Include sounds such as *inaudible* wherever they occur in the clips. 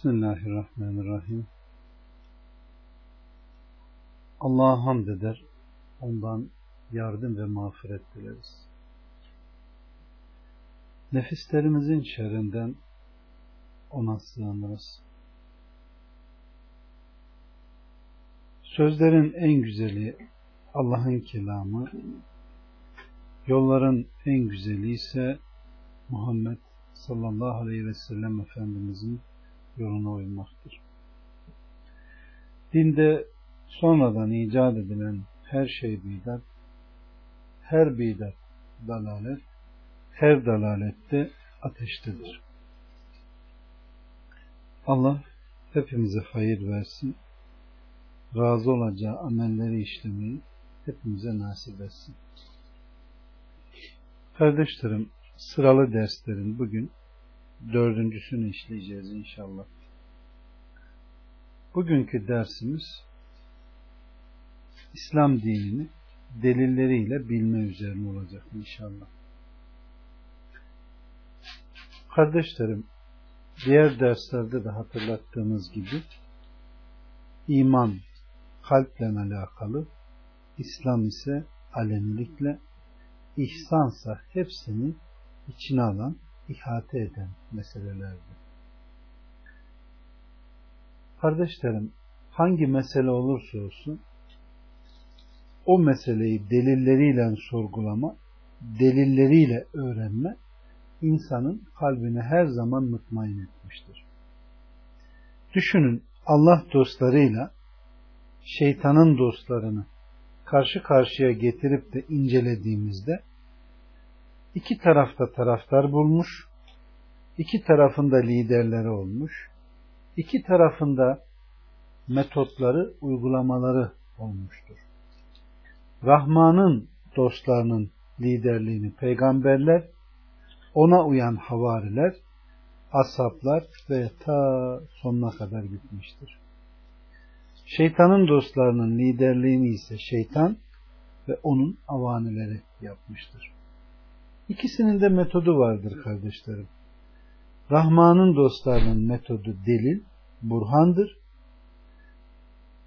Bismillahirrahmanirrahim. Allah'a hamd eder, ondan yardım ve mağfiret dileriz. Nefislerimizin şerrinden ona sığınırız. Sözlerin en güzeli Allah'ın kelamı, yolların en güzeli ise Muhammed sallallahu aleyhi ve sellem Efendimizin yoluna uymaktır. Dinde sonradan icat edilen her şey bidat, her bidat dalalet, her dalalette ateştedir. Allah hepimize hayır versin, razı olacağı amelleri işlemeyi hepimize nasip etsin. Kardeşlerim, sıralı derslerin bugün dördüncüsünü işleyeceğiz inşallah. Bugünkü dersimiz İslam dinini delilleriyle bilme üzerine olacak inşallah. Kardeşlerim, diğer derslerde de hatırlattığımız gibi iman kalple alakalı, İslam ise alenilikle, ihsansa hepsini içine alan ihate eden meselelerdi. Kardeşlerim, hangi mesele olursa olsun o meseleyi delilleriyle sorgulama, delilleriyle öğrenme insanın kalbini her zaman mutmain etmiştir. Düşünün Allah dostlarıyla şeytanın dostlarını karşı karşıya getirip de incelediğimizde iki tarafta taraftar bulmuş, iki tarafında liderleri olmuş, iki tarafında metotları, uygulamaları olmuştur. Rahman'ın dostlarının liderliğini peygamberler, ona uyan havariler, ashablar ve ta sonuna kadar gitmiştir. Şeytanın dostlarının liderliğini ise şeytan ve onun avanileri yapmıştır. İkisinin de metodu vardır kardeşlerim. Rahman'ın dostlarının metodu delil, burhandır.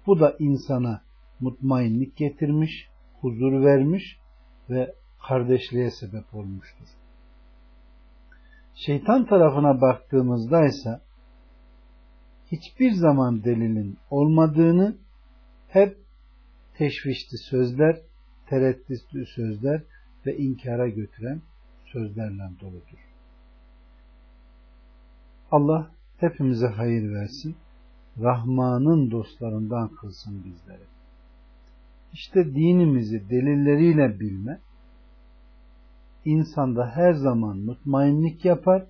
Bu da insana mutmainlik getirmiş, huzur vermiş ve kardeşliğe sebep olmuştur. Şeytan tarafına baktığımızda ise hiçbir zaman delilin olmadığını hep teşvişli sözler, tereddütlü sözler ve inkara götüren sözlerle doludur. Allah hepimize hayır versin. Rahman'ın dostlarından kılsın bizleri. İşte dinimizi delilleriyle bilme, insanda her zaman mutmainlik yapar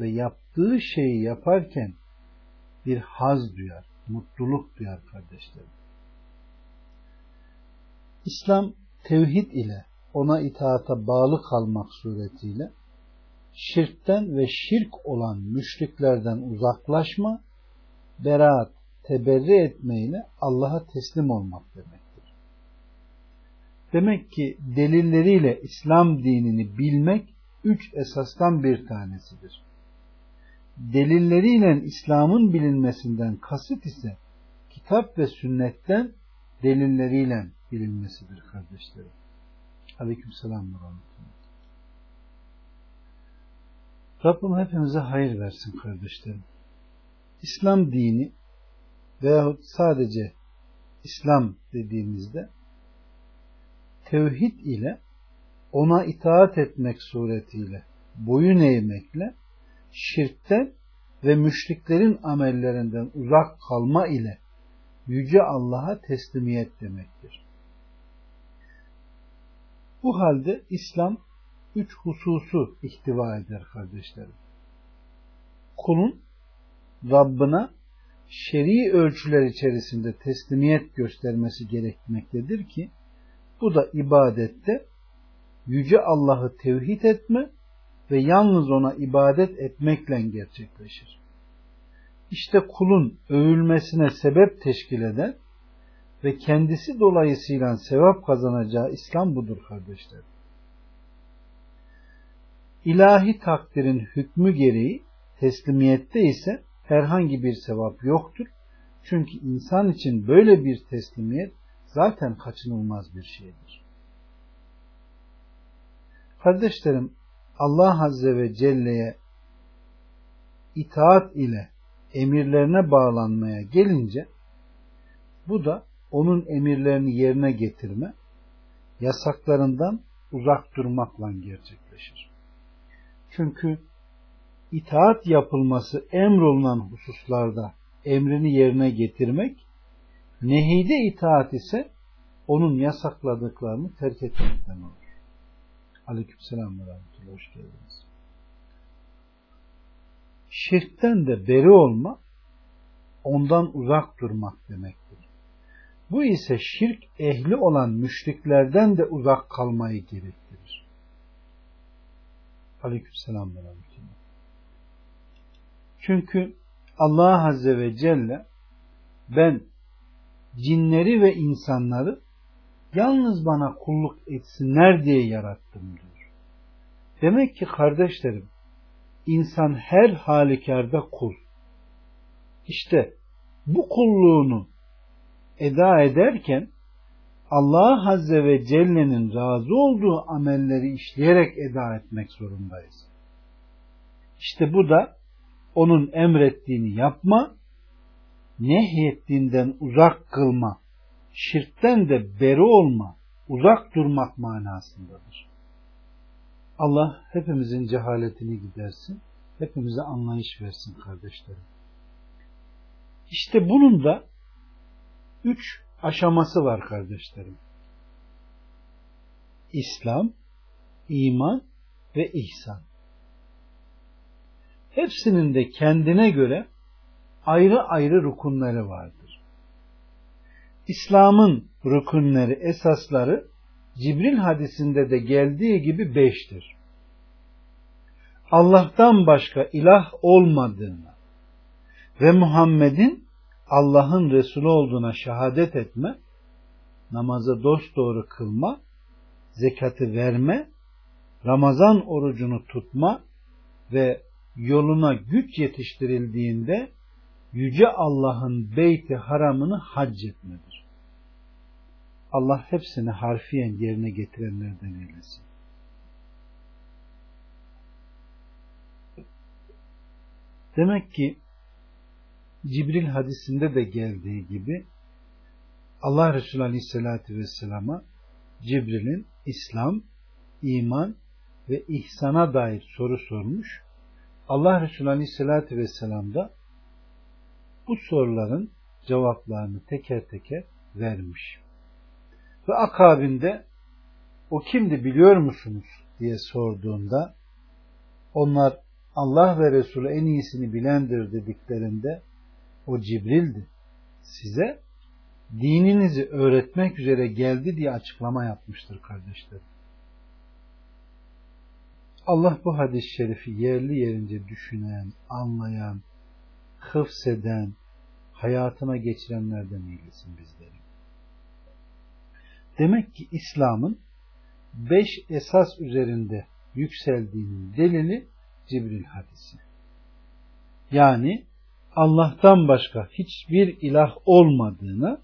ve yaptığı şeyi yaparken bir haz duyar, mutluluk duyar kardeşlerim. İslam tevhid ile ona itaata bağlı kalmak suretiyle şirkten ve şirk olan müşriklerden uzaklaşma, beraat, teberri etmeyle Allah'a teslim olmak demektir. Demek ki delilleriyle İslam dinini bilmek üç esasdan bir tanesidir. Delilleriyle İslam'ın bilinmesinden kasıt ise kitap ve sünnetten delilleriyle bilinmesidir kardeşlerim. Aleyküm selam Rabbim hepimize hayır versin kardeşlerim. İslam dini veyahut sadece İslam dediğimizde tevhid ile ona itaat etmek suretiyle boyun eğmekle şirkten ve müşriklerin amellerinden uzak kalma ile Yüce Allah'a teslimiyet demektir. Bu halde İslam üç hususu ihtiva eder kardeşlerim. Kulun Rabbına şer'i ölçüler içerisinde teslimiyet göstermesi gerekmektedir ki bu da ibadette Yüce Allah'ı tevhid etme ve yalnız ona ibadet etmekle gerçekleşir. İşte kulun övülmesine sebep teşkil eden ve kendisi dolayısıyla sevap kazanacağı İslam budur kardeşler. İlahi takdirin hükmü gereği teslimiyette ise herhangi bir sevap yoktur. Çünkü insan için böyle bir teslimiyet zaten kaçınılmaz bir şeydir. Kardeşlerim Allah Azze ve Celle'ye itaat ile emirlerine bağlanmaya gelince bu da onun emirlerini yerine getirme, yasaklarından uzak durmakla gerçekleşir. Çünkü itaat yapılması emrolunan hususlarda emrini yerine getirmek, nehide itaat ise onun yasakladıklarını terk etmekten olur. Aleykümselam ve rahmetullah. Hoş geldiniz. Şirkten de beri olma, ondan uzak durmak demektir. Bu ise şirk ehli olan müşriklerden de uzak kalmayı gerektirir. Aleykümselam ve. Çünkü Allah Azze ve Celle ben cinleri ve insanları yalnız bana kulluk etsinler diye yarattım diyor. Demek ki kardeşlerim insan her halükarda kul. İşte bu kulluğunu eda ederken Allah Azze ve Celle'nin razı olduğu amelleri işleyerek eda etmek zorundayız. İşte bu da onun emrettiğini yapma, nehyettiğinden uzak kılma, şirkten de beri olma, uzak durmak manasındadır. Allah hepimizin cehaletini gidersin, hepimize anlayış versin kardeşlerim. İşte bunun da üç aşaması var kardeşlerim. İslam, iman ve ihsan. Hepsinin de kendine göre ayrı ayrı rukunları vardır. İslam'ın rukunları, esasları Cibril hadisinde de geldiği gibi beştir. Allah'tan başka ilah olmadığına ve Muhammed'in Allah'ın Resulü olduğuna şehadet etme, namazı dosdoğru kılma, zekatı verme, Ramazan orucunu tutma ve yoluna güç yetiştirildiğinde Yüce Allah'ın beyti haramını hac etmedir. Allah hepsini harfiyen yerine getirenlerden eylesin. Demek ki Cibril hadisinde de geldiği gibi Allah Resulü Aleyhisselatü Vesselam'a Cibril'in İslam, iman ve ihsana dair soru sormuş. Allah Resulü Aleyhisselatü Vesselam da bu soruların cevaplarını teker teker vermiş. Ve akabinde o kimdi biliyor musunuz diye sorduğunda onlar Allah ve Resulü en iyisini bilendir dediklerinde o Cibril'di. Size dininizi öğretmek üzere geldi diye açıklama yapmıştır kardeşlerim. Allah bu hadis-i şerifi yerli yerince düşünen, anlayan, hıfseden, hayatına geçirenlerden eylesin bizleri. Demek ki İslam'ın beş esas üzerinde yükseldiğinin delili Cibril hadisi. Yani Allah'tan başka hiçbir ilah olmadığına,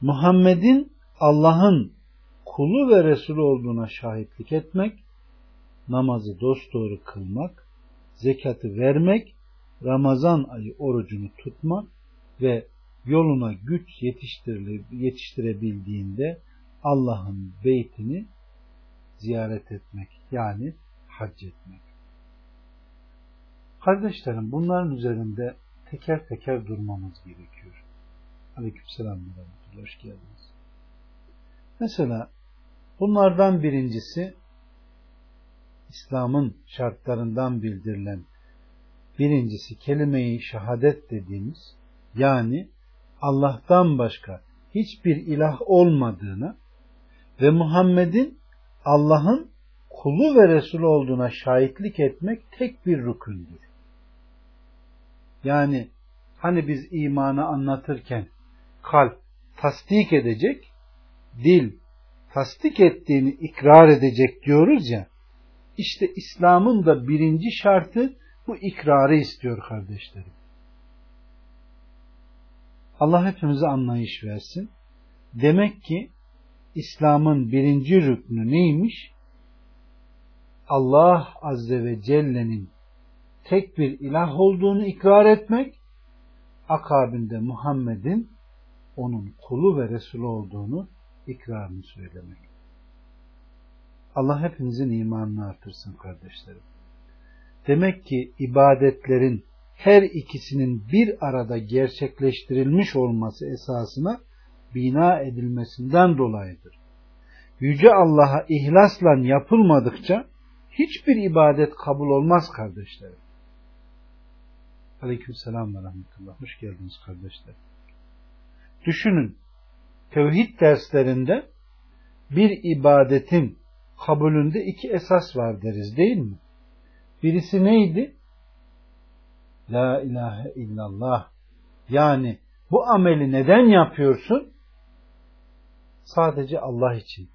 Muhammed'in Allah'ın kulu ve Resulü olduğuna şahitlik etmek, namazı dosdoğru kılmak, zekatı vermek, Ramazan ayı orucunu tutmak ve yoluna güç yetiştirebildiğinde Allah'ın beytini ziyaret etmek yani hac etmek. Kardeşlerim bunların üzerinde teker teker durmamız gerekiyor. Aleykümselam ve Hoş geldiniz. Mesela bunlardan birincisi İslam'ın şartlarından bildirilen birincisi kelime-i şehadet dediğimiz yani Allah'tan başka hiçbir ilah olmadığına ve Muhammed'in Allah'ın kulu ve Resulü olduğuna şahitlik etmek tek bir rükündür. Yani hani biz imanı anlatırken kalp tasdik edecek, dil tasdik ettiğini ikrar edecek diyoruz ya, işte İslam'ın da birinci şartı bu ikrarı istiyor kardeşlerim. Allah hepimize anlayış versin. Demek ki İslam'ın birinci rüknü neymiş? Allah Azze ve Celle'nin tek bir ilah olduğunu ikrar etmek, akabinde Muhammed'in onun kulu ve Resulü olduğunu ikrarını söylemek. Allah hepinizin imanını artırsın kardeşlerim. Demek ki ibadetlerin her ikisinin bir arada gerçekleştirilmiş olması esasına bina edilmesinden dolayıdır. Yüce Allah'a ihlasla yapılmadıkça hiçbir ibadet kabul olmaz kardeşlerim. Aleyküm selam ve rahmetullah. Hoş geldiniz kardeşler. Düşünün, tevhid derslerinde bir ibadetin kabulünde iki esas var deriz değil mi? Birisi neydi? La ilahe illallah. Yani bu ameli neden yapıyorsun? Sadece Allah için.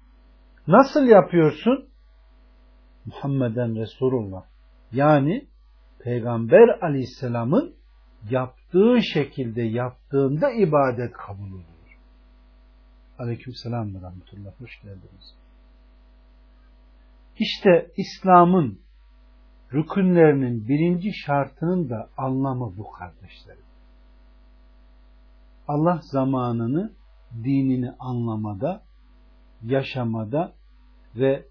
Nasıl yapıyorsun? Muhammeden Resulullah. Yani Peygamber aleyhisselamın yaptığı şekilde yaptığında ibadet kabul olur. Aleyküm selam ve rahmetullah. Hoş geldiniz. İşte İslam'ın rükünlerinin birinci şartının da anlamı bu kardeşlerim. Allah zamanını dinini anlamada, yaşamada ve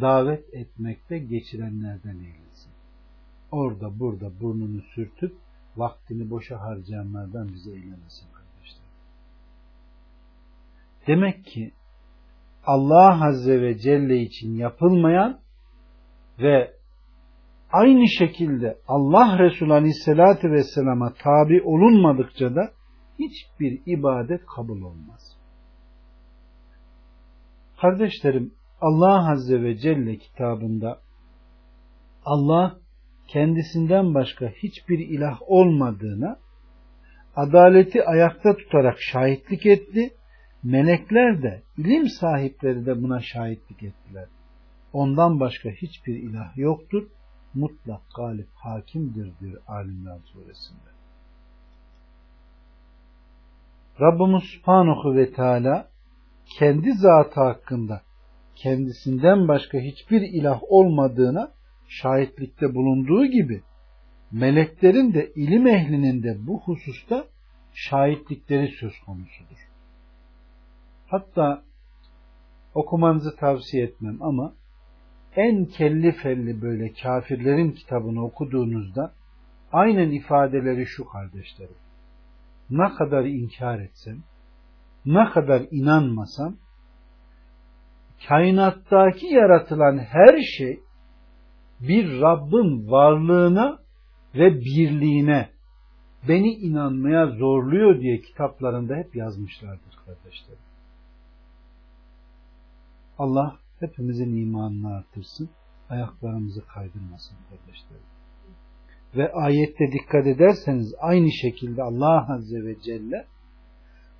davet etmekte geçirenlerden eylesin. Orada burada burnunu sürtüp vaktini boşa harcayanlardan bize eylemesin kardeşler. Demek ki Allah Azze ve Celle için yapılmayan ve aynı şekilde Allah Resulü Aleyhisselatü Vesselam'a tabi olunmadıkça da hiçbir ibadet kabul olmaz. Kardeşlerim Allah Azze ve Celle kitabında Allah kendisinden başka hiçbir ilah olmadığına adaleti ayakta tutarak şahitlik etti. Melekler de ilim sahipleri de buna şahitlik ettiler. Ondan başka hiçbir ilah yoktur. Mutlak galip hakimdir diyor Alimran suresinde. Rabbimiz Subhanahu ve Teala kendi zatı hakkında kendisinden başka hiçbir ilah olmadığına şahitlikte bulunduğu gibi meleklerin de ilim ehlinin de bu hususta şahitlikleri söz konusudur. Hatta okumanızı tavsiye etmem ama en kelli felli böyle kafirlerin kitabını okuduğunuzda aynen ifadeleri şu kardeşlerim. Ne kadar inkar etsem, ne kadar inanmasam, kainattaki yaratılan her şey bir Rabbin varlığına ve birliğine beni inanmaya zorluyor diye kitaplarında hep yazmışlardır kardeşlerim. Allah hepimizin imanını artırsın, ayaklarımızı kaydırmasın kardeşlerim. Ve ayette dikkat ederseniz aynı şekilde Allah Azze ve Celle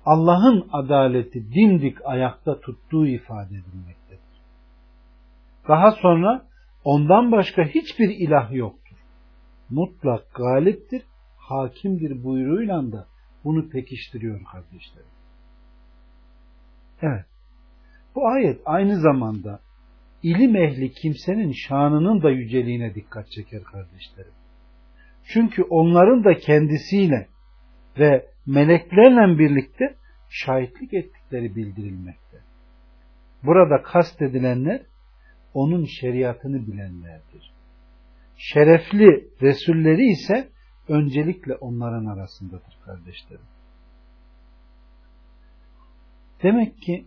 Allah'ın adaleti dimdik ayakta tuttuğu ifade edilmektedir. Daha sonra ondan başka hiçbir ilah yoktur. Mutlak galiptir, hakimdir buyruğuyla da bunu pekiştiriyor kardeşlerim. Evet. Bu ayet aynı zamanda ilim ehli kimsenin şanının da yüceliğine dikkat çeker kardeşlerim. Çünkü onların da kendisiyle ve meleklerle birlikte şahitlik ettikleri bildirilmekte. Burada kastedilenler onun şeriatını bilenlerdir. Şerefli Resulleri ise öncelikle onların arasındadır kardeşlerim. Demek ki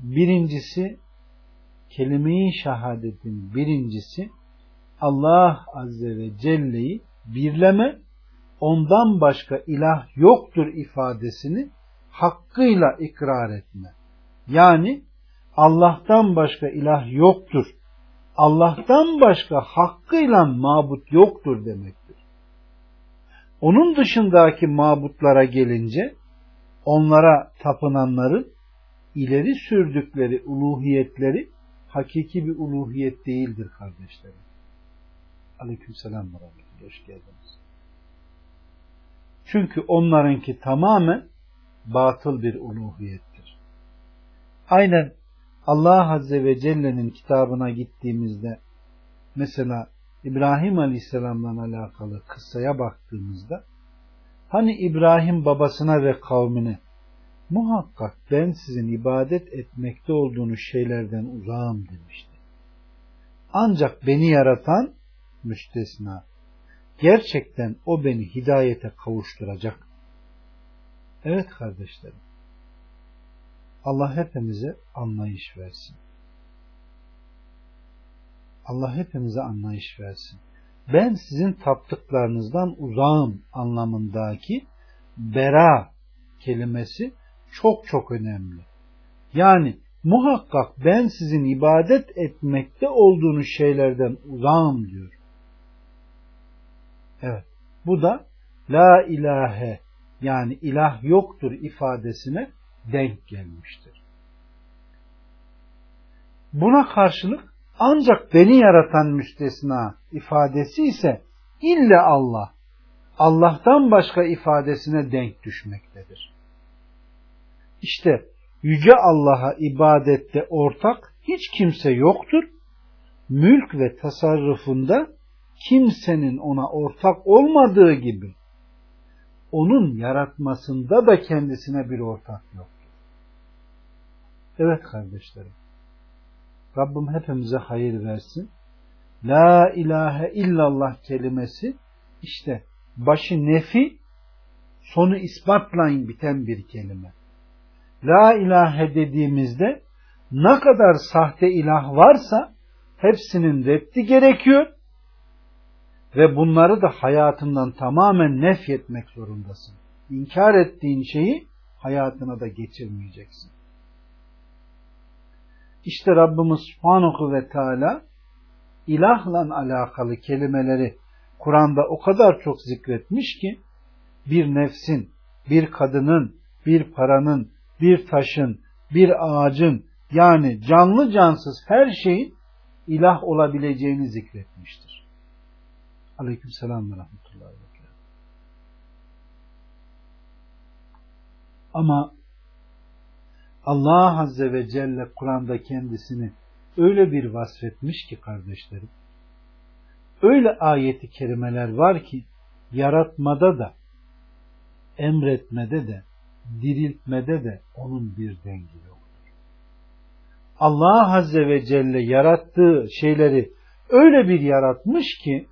birincisi kelime-i şehadetin birincisi Allah Azze ve Celle'yi birleme, ondan başka ilah yoktur ifadesini hakkıyla ikrar etme. Yani Allah'tan başka ilah yoktur. Allah'tan başka hakkıyla mabut yoktur demektir. Onun dışındaki mabutlara gelince onlara tapınanların ileri sürdükleri uluhiyetleri hakiki bir uluhiyet değildir kardeşlerim. Aleykümselam ve Hoş geldiniz. Çünkü onlarınki tamamen batıl bir uluhiyettir. Aynen Allah Azze ve Celle'nin kitabına gittiğimizde mesela İbrahim Aleyhisselam'la alakalı kıssaya baktığımızda hani İbrahim babasına ve kavmine muhakkak ben sizin ibadet etmekte olduğunuz şeylerden uzağım demişti. Ancak beni yaratan müstesna. Gerçekten o beni hidayete kavuşturacak. Evet kardeşlerim. Allah hepimize anlayış versin. Allah hepimize anlayış versin. Ben sizin taptıklarınızdan uzağım anlamındaki bera kelimesi çok çok önemli. Yani muhakkak ben sizin ibadet etmekte olduğunuz şeylerden uzağım diyor. Evet. Bu da la ilahe yani ilah yoktur ifadesine denk gelmiştir. Buna karşılık ancak beni yaratan müstesna ifadesi ise ille Allah, Allah'tan başka ifadesine denk düşmektedir. İşte Yüce Allah'a ibadette ortak hiç kimse yoktur. Mülk ve tasarrufunda kimsenin ona ortak olmadığı gibi onun yaratmasında da kendisine bir ortak yoktur. Evet kardeşlerim. Rabbim hepimize hayır versin. La ilahe illallah kelimesi işte başı nefi sonu ispatlayın biten bir kelime. La ilahe dediğimizde ne kadar sahte ilah varsa hepsinin reddi gerekiyor ve bunları da hayatından tamamen nefyetmek zorundasın. İnkar ettiğin şeyi hayatına da geçirmeyeceksin. İşte Rabbimiz Subhanahu ve Teala ilahla alakalı kelimeleri Kur'an'da o kadar çok zikretmiş ki bir nefsin, bir kadının, bir paranın, bir taşın, bir ağacın yani canlı cansız her şeyin ilah olabileceğini zikretmiştir. Aleyküm selam ve rahmetullahi ve Ama Allah Azze ve Celle Kur'an'da kendisini öyle bir vasfetmiş ki kardeşlerim, öyle ayeti kerimeler var ki yaratmada da, emretmede de, diriltmede de onun bir dengi yoktur. Allah Azze ve Celle yarattığı şeyleri öyle bir yaratmış ki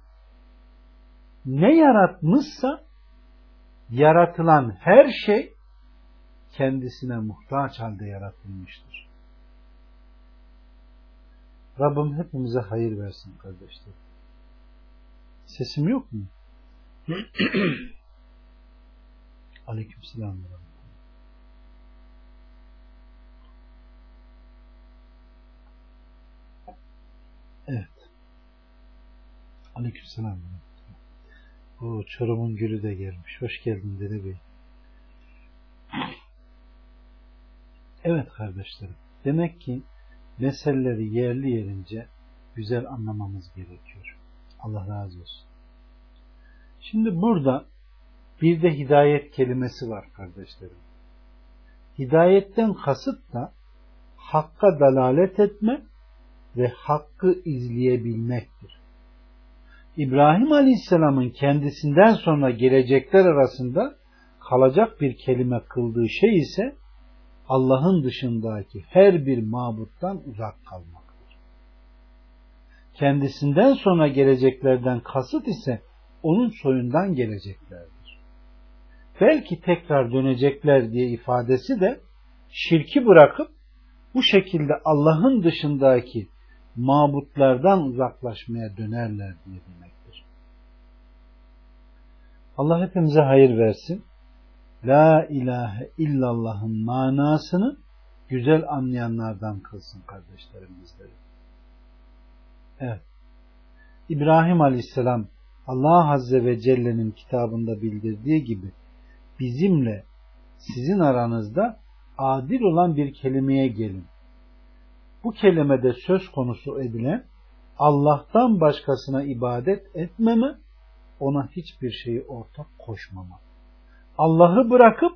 ne yaratmışsa yaratılan her şey kendisine muhtaç halde yaratılmıştır. Rabbim hepimize hayır versin kardeşler. Sesim yok mu? *clears throat* Aleyküm selam. Evet. Aleyküm selam. O Çorum'un gülü de gelmiş. Hoş geldin Dere Bey. Evet kardeşlerim. Demek ki meseleleri yerli yerince güzel anlamamız gerekiyor. Allah razı olsun. Şimdi burada bir de hidayet kelimesi var kardeşlerim. Hidayetten kasıt da hakka dalalet etme ve hakkı izleyebilmektir. İbrahim Aleyhisselam'ın kendisinden sonra gelecekler arasında kalacak bir kelime kıldığı şey ise Allah'ın dışındaki her bir mabuttan uzak kalmaktır. Kendisinden sonra geleceklerden kasıt ise onun soyundan geleceklerdir. Belki tekrar dönecekler diye ifadesi de şirki bırakıp bu şekilde Allah'ın dışındaki mabutlardan uzaklaşmaya dönerler diye demektir. Allah hepimize hayır versin. La ilahe illallah'ın manasını güzel anlayanlardan kılsın kardeşlerim bizleri. Evet. İbrahim Aleyhisselam Allah Azze ve Celle'nin kitabında bildirdiği gibi bizimle sizin aranızda adil olan bir kelimeye gelin. Bu kelimede söz konusu edilen Allah'tan başkasına ibadet etmeme, ona hiçbir şeyi ortak koşmama. Allah'ı bırakıp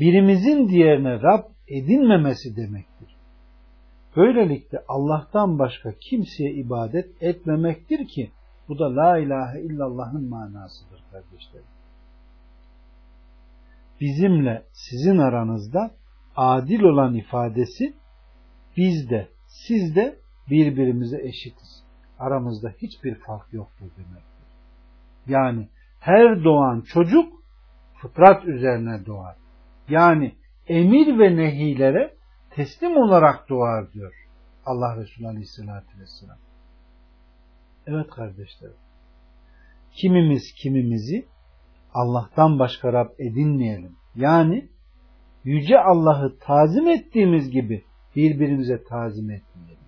birimizin diğerine Rab edinmemesi demektir. Böylelikle Allah'tan başka kimseye ibadet etmemektir ki bu da la ilahe illallah'ın manasıdır kardeşlerim. Bizimle sizin aranızda adil olan ifadesi biz de siz de birbirimize eşitiz. Aramızda hiçbir fark yoktur demektir. Yani her doğan çocuk fıtrat üzerine doğar. Yani emir ve nehilere teslim olarak doğar diyor Allah Resulü Aleyhisselatü Vesselam. Evet kardeşlerim. Kimimiz kimimizi Allah'tan başka Rab edinmeyelim. Yani yüce Allah'ı tazim ettiğimiz gibi birbirimize tazim etmeyelim.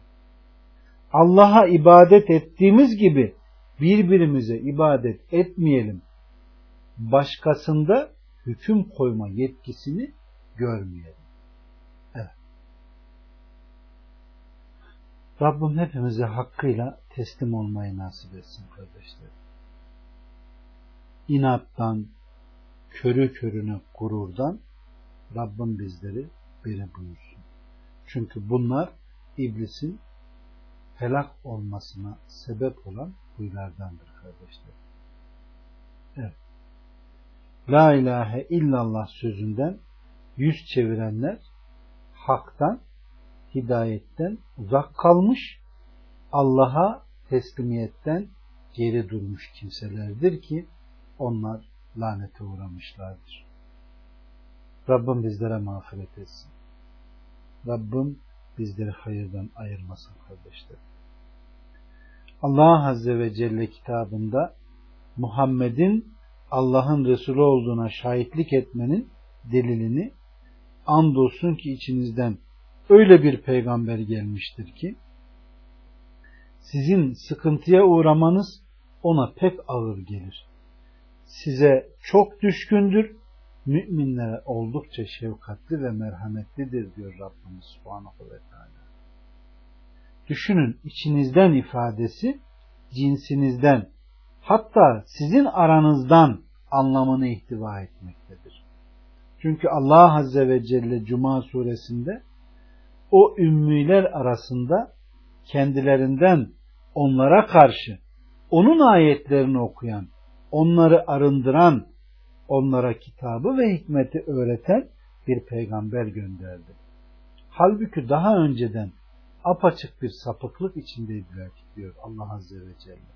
Allah'a ibadet ettiğimiz gibi birbirimize ibadet etmeyelim. Başkasında hüküm koyma yetkisini görmeyelim. Evet. Rabbim hepimize hakkıyla teslim olmayı nasip etsin kardeşler. İnattan, körü körüne gururdan Rabbim bizleri beri buyursun. Çünkü bunlar iblisin helak olmasına sebep olan huylardandır kardeşler. Evet. La ilahe illallah sözünden yüz çevirenler haktan, hidayetten uzak kalmış, Allah'a teslimiyetten geri durmuş kimselerdir ki onlar lanete uğramışlardır. Rabbim bizlere mağfiret etsin. Rabbim bizleri hayırdan ayırmasın kardeşler. Allah Azze ve Celle kitabında Muhammed'in Allah'ın Resulü olduğuna şahitlik etmenin delilini andolsun ki içinizden öyle bir peygamber gelmiştir ki sizin sıkıntıya uğramanız ona pek ağır gelir. Size çok düşkündür, müminlere oldukça şefkatli ve merhametlidir diyor Rabbimiz Subhanahu ve Teala. Düşünün içinizden ifadesi cinsinizden hatta sizin aranızdan anlamını ihtiva etmektedir. Çünkü Allah Azze ve Celle Cuma suresinde o ümmiler arasında kendilerinden onlara karşı onun ayetlerini okuyan, onları arındıran, onlara kitabı ve hikmeti öğreten bir peygamber gönderdi. Halbuki daha önceden apaçık bir sapıklık içindeydiler diyor Allah Azze ve Celle.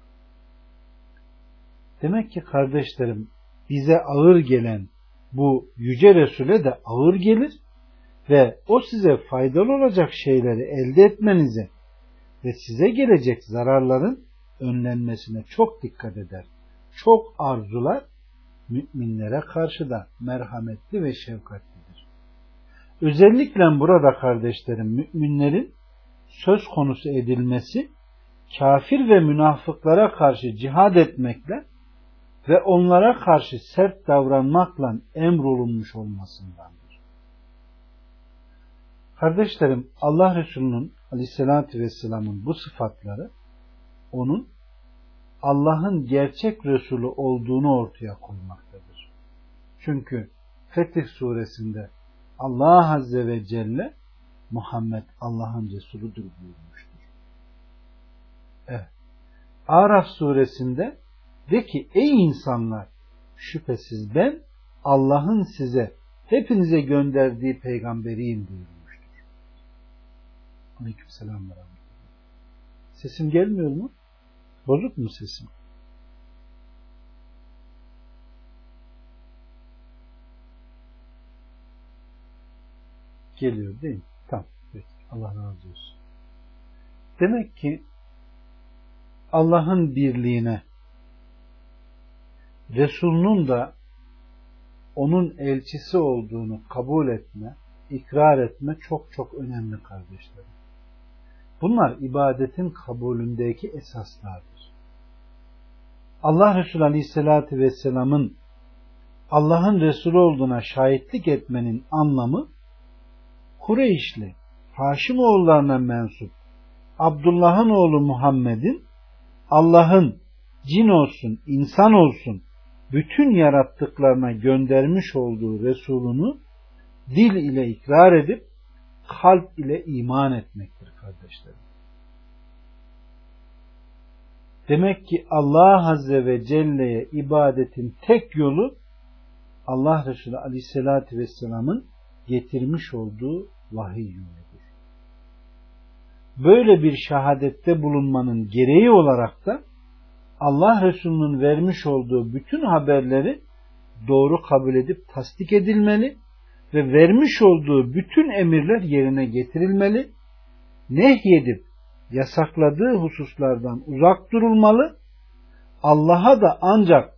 Demek ki kardeşlerim bize ağır gelen bu yüce Resul'e de ağır gelir ve o size faydalı olacak şeyleri elde etmenize ve size gelecek zararların önlenmesine çok dikkat eder. Çok arzular müminlere karşı da merhametli ve şefkatlidir. Özellikle burada kardeşlerim müminlerin söz konusu edilmesi kafir ve münafıklara karşı cihad etmekle ve onlara karşı sert davranmakla emrolunmuş olmasındandır. Kardeşlerim Allah Resulü'nün aleyhissalatü vesselamın bu sıfatları onun Allah'ın gerçek Resulü olduğunu ortaya koymaktadır. Çünkü Fetih suresinde Allah Azze ve Celle Muhammed Allah'ın Resulüdür buyurmuştur. Evet. Araf suresinde de ki ey insanlar şüphesiz ben Allah'ın size hepinize gönderdiği peygamberiyim buyurmuştur. Aleyküm selam Sesim gelmiyor mu? Bozuk mu sesim? Geliyor değil mi? Tamam. Peki. Allah razı olsun. Demek ki Allah'ın birliğine Resul'ün da onun elçisi olduğunu kabul etme, ikrar etme çok çok önemli kardeşlerim. Bunlar ibadetin kabulündeki esaslardır. Allah Resulü Aleyhisselatü Vesselam'ın Allah'ın Resulü olduğuna şahitlik etmenin anlamı Kureyşli, Haşim oğullarına mensup Abdullah'ın oğlu Muhammed'in Allah'ın cin olsun, insan olsun bütün yarattıklarına göndermiş olduğu Resulünü dil ile ikrar edip kalp ile iman etmektir kardeşlerim. Demek ki Allah Azze ve Celle'ye ibadetin tek yolu Allah Resulü Aleyhisselatü Vesselam'ın getirmiş olduğu vahiy yoludur. Böyle bir şehadette bulunmanın gereği olarak da Allah Resulü'nün vermiş olduğu bütün haberleri doğru kabul edip tasdik edilmeli ve vermiş olduğu bütün emirler yerine getirilmeli, nehyedip yasakladığı hususlardan uzak durulmalı, Allah'a da ancak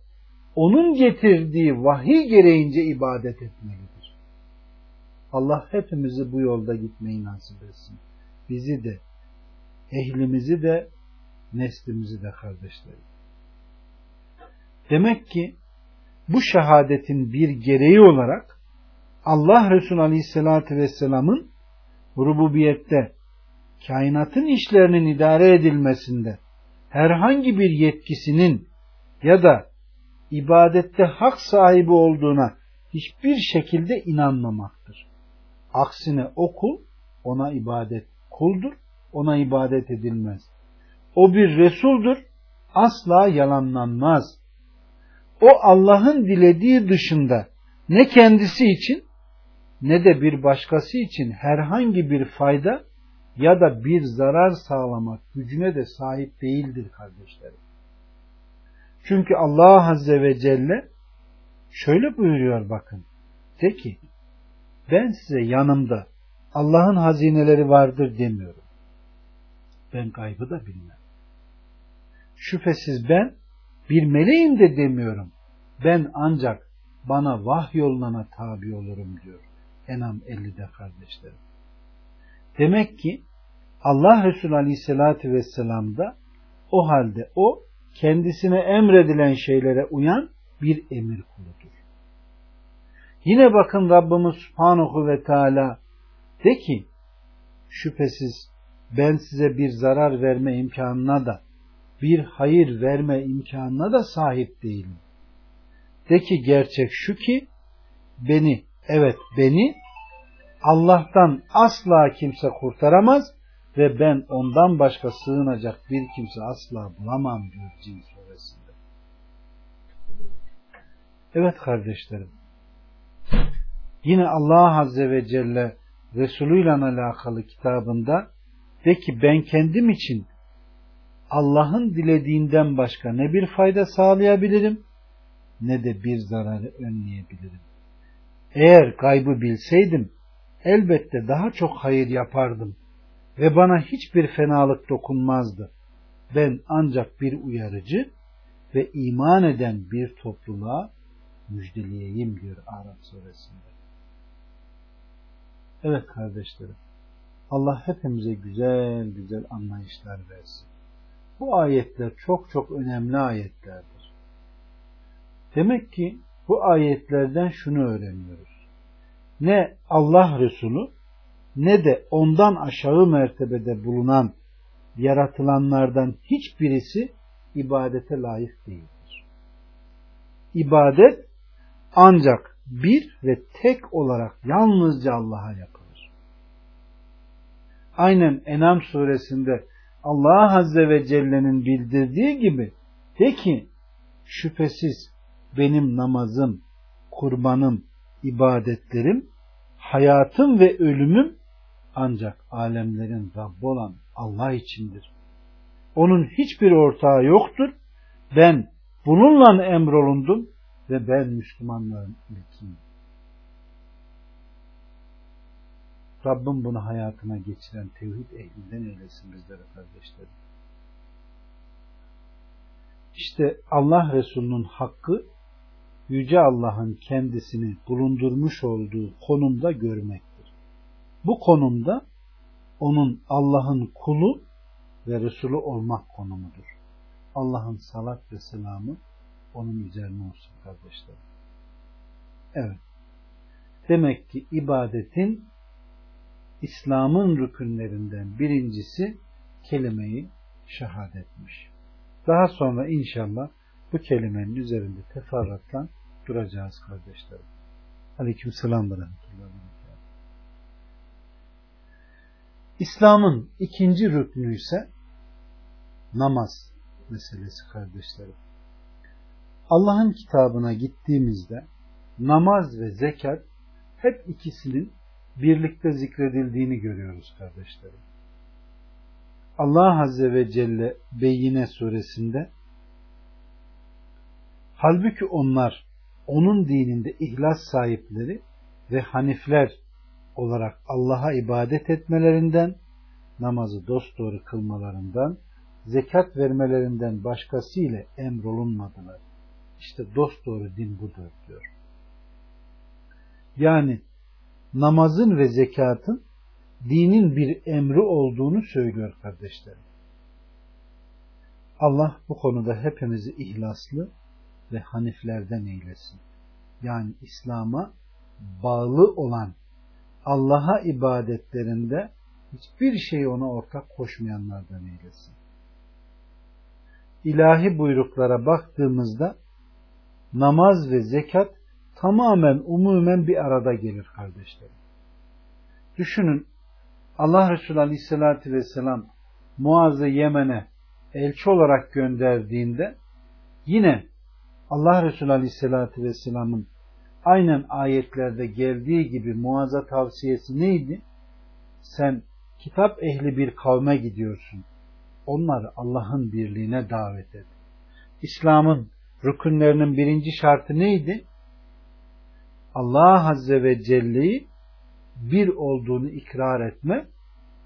onun getirdiği vahiy gereğince ibadet etmelidir. Allah hepimizi bu yolda gitmeyi nasip etsin. Bizi de, ehlimizi de, neslimizi de kardeşlerim. Demek ki bu şehadetin bir gereği olarak Allah Resulü Aleyhisselatü Vesselam'ın rububiyette kainatın işlerinin idare edilmesinde herhangi bir yetkisinin ya da ibadette hak sahibi olduğuna hiçbir şekilde inanmamaktır. Aksine o kul ona ibadet kuldur, ona ibadet edilmez. O bir Resuldur, asla yalanlanmaz. O Allah'ın dilediği dışında ne kendisi için ne de bir başkası için herhangi bir fayda ya da bir zarar sağlamak gücüne de sahip değildir kardeşlerim. Çünkü Allah Azze ve Celle şöyle buyuruyor bakın. De ki ben size yanımda Allah'ın hazineleri vardır demiyorum. Ben kaybı da bilmem. Şüphesiz ben bir meleğim de demiyorum. Ben ancak bana vahyolunana tabi olurum diyor. Enam 50'de kardeşlerim. Demek ki Allah Resulü Aleyhisselatü Vesselam da o halde o kendisine emredilen şeylere uyan bir emir kuludur. Yine bakın Rabbimiz Subhanahu ve Teala de ki şüphesiz ben size bir zarar verme imkanına da bir hayır verme imkanına da sahip değilim. De ki gerçek şu ki beni evet beni Allah'tan asla kimse kurtaramaz ve ben ondan başka sığınacak bir kimse asla bulamam diyor Cin suresinde. Evet kardeşlerim. Yine Allah Azze ve Celle Resulü ile alakalı kitabında de ki ben kendim için Allah'ın dilediğinden başka ne bir fayda sağlayabilirim ne de bir zararı önleyebilirim. Eğer gaybı bilseydim elbette daha çok hayır yapardım ve bana hiçbir fenalık dokunmazdı. Ben ancak bir uyarıcı ve iman eden bir topluluğa müjdeleyeyim diyor Arap suresinde. Evet kardeşlerim. Allah hepimize güzel güzel anlayışlar versin. Bu ayetler çok çok önemli ayetlerdir. Demek ki bu ayetlerden şunu öğreniyoruz. Ne Allah Resulü ne de ondan aşağı mertebede bulunan yaratılanlardan hiçbirisi ibadete layık değildir. İbadet ancak bir ve tek olarak yalnızca Allah'a yapılır. Aynen Enam suresinde Allah Azze ve Celle'nin bildirdiği gibi de ki şüphesiz benim namazım, kurbanım, ibadetlerim, hayatım ve ölümüm ancak alemlerin Rabbi olan Allah içindir. Onun hiçbir ortağı yoktur. Ben bununla emrolundum ve ben Müslümanların ilkiyim. Rabbim bunu hayatına geçiren tevhid ehlinden eylesin bizlere kardeşlerim. İşte Allah Resulü'nün hakkı Yüce Allah'ın kendisini bulundurmuş olduğu konumda görmektir. Bu konumda onun Allah'ın kulu ve Resulü olmak konumudur. Allah'ın salat ve selamı onun üzerine olsun kardeşlerim. Evet. Demek ki ibadetin İslam'ın rükünlerinden birincisi kelimeyi şehadetmiş. Daha sonra inşallah bu kelimenin üzerinde teferruatla duracağız kardeşlerim. Aleyküm selam ve İslam'ın ikinci rüknü ise namaz meselesi kardeşlerim. Allah'ın kitabına gittiğimizde namaz ve zekat hep ikisinin birlikte zikredildiğini görüyoruz kardeşlerim. Allah Azze ve Celle Beyyine suresinde halbuki onlar onun dininde ihlas sahipleri ve hanifler olarak Allah'a ibadet etmelerinden, namazı dosdoğru kılmalarından, zekat vermelerinden başkası ile emrolunmadılar. İşte dosdoğru din budur diyor. Yani namazın ve zekatın dinin bir emri olduğunu söylüyor kardeşlerim. Allah bu konuda hepimizi ihlaslı ve haniflerden eylesin. Yani İslam'a bağlı olan Allah'a ibadetlerinde hiçbir şeyi ona ortak koşmayanlardan eylesin. İlahi buyruklara baktığımızda namaz ve zekat tamamen umumen bir arada gelir kardeşlerim. Düşünün Allah Resulü Aleyhisselatü Vesselam Muaz'ı Yemen'e elçi olarak gönderdiğinde yine Allah Resulü Aleyhisselatü Vesselam'ın aynen ayetlerde geldiği gibi Muaz'a tavsiyesi neydi? Sen kitap ehli bir kavme gidiyorsun. Onları Allah'ın birliğine davet et. İslam'ın rükünlerinin birinci şartı neydi? Allah Azze ve Celle'yi bir olduğunu ikrar etme,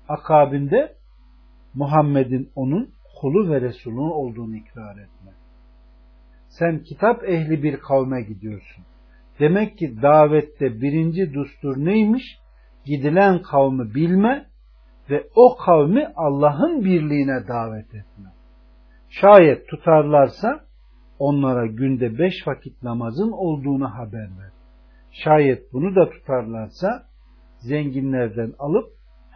akabinde Muhammed'in onun kulu ve Resulü olduğunu ikrar etme. Sen kitap ehli bir kavme gidiyorsun. Demek ki davette birinci düstur neymiş? Gidilen kavmi bilme ve o kavmi Allah'ın birliğine davet etme. Şayet tutarlarsa onlara günde beş vakit namazın olduğunu haber ver. Şayet bunu da tutarlarsa zenginlerden alıp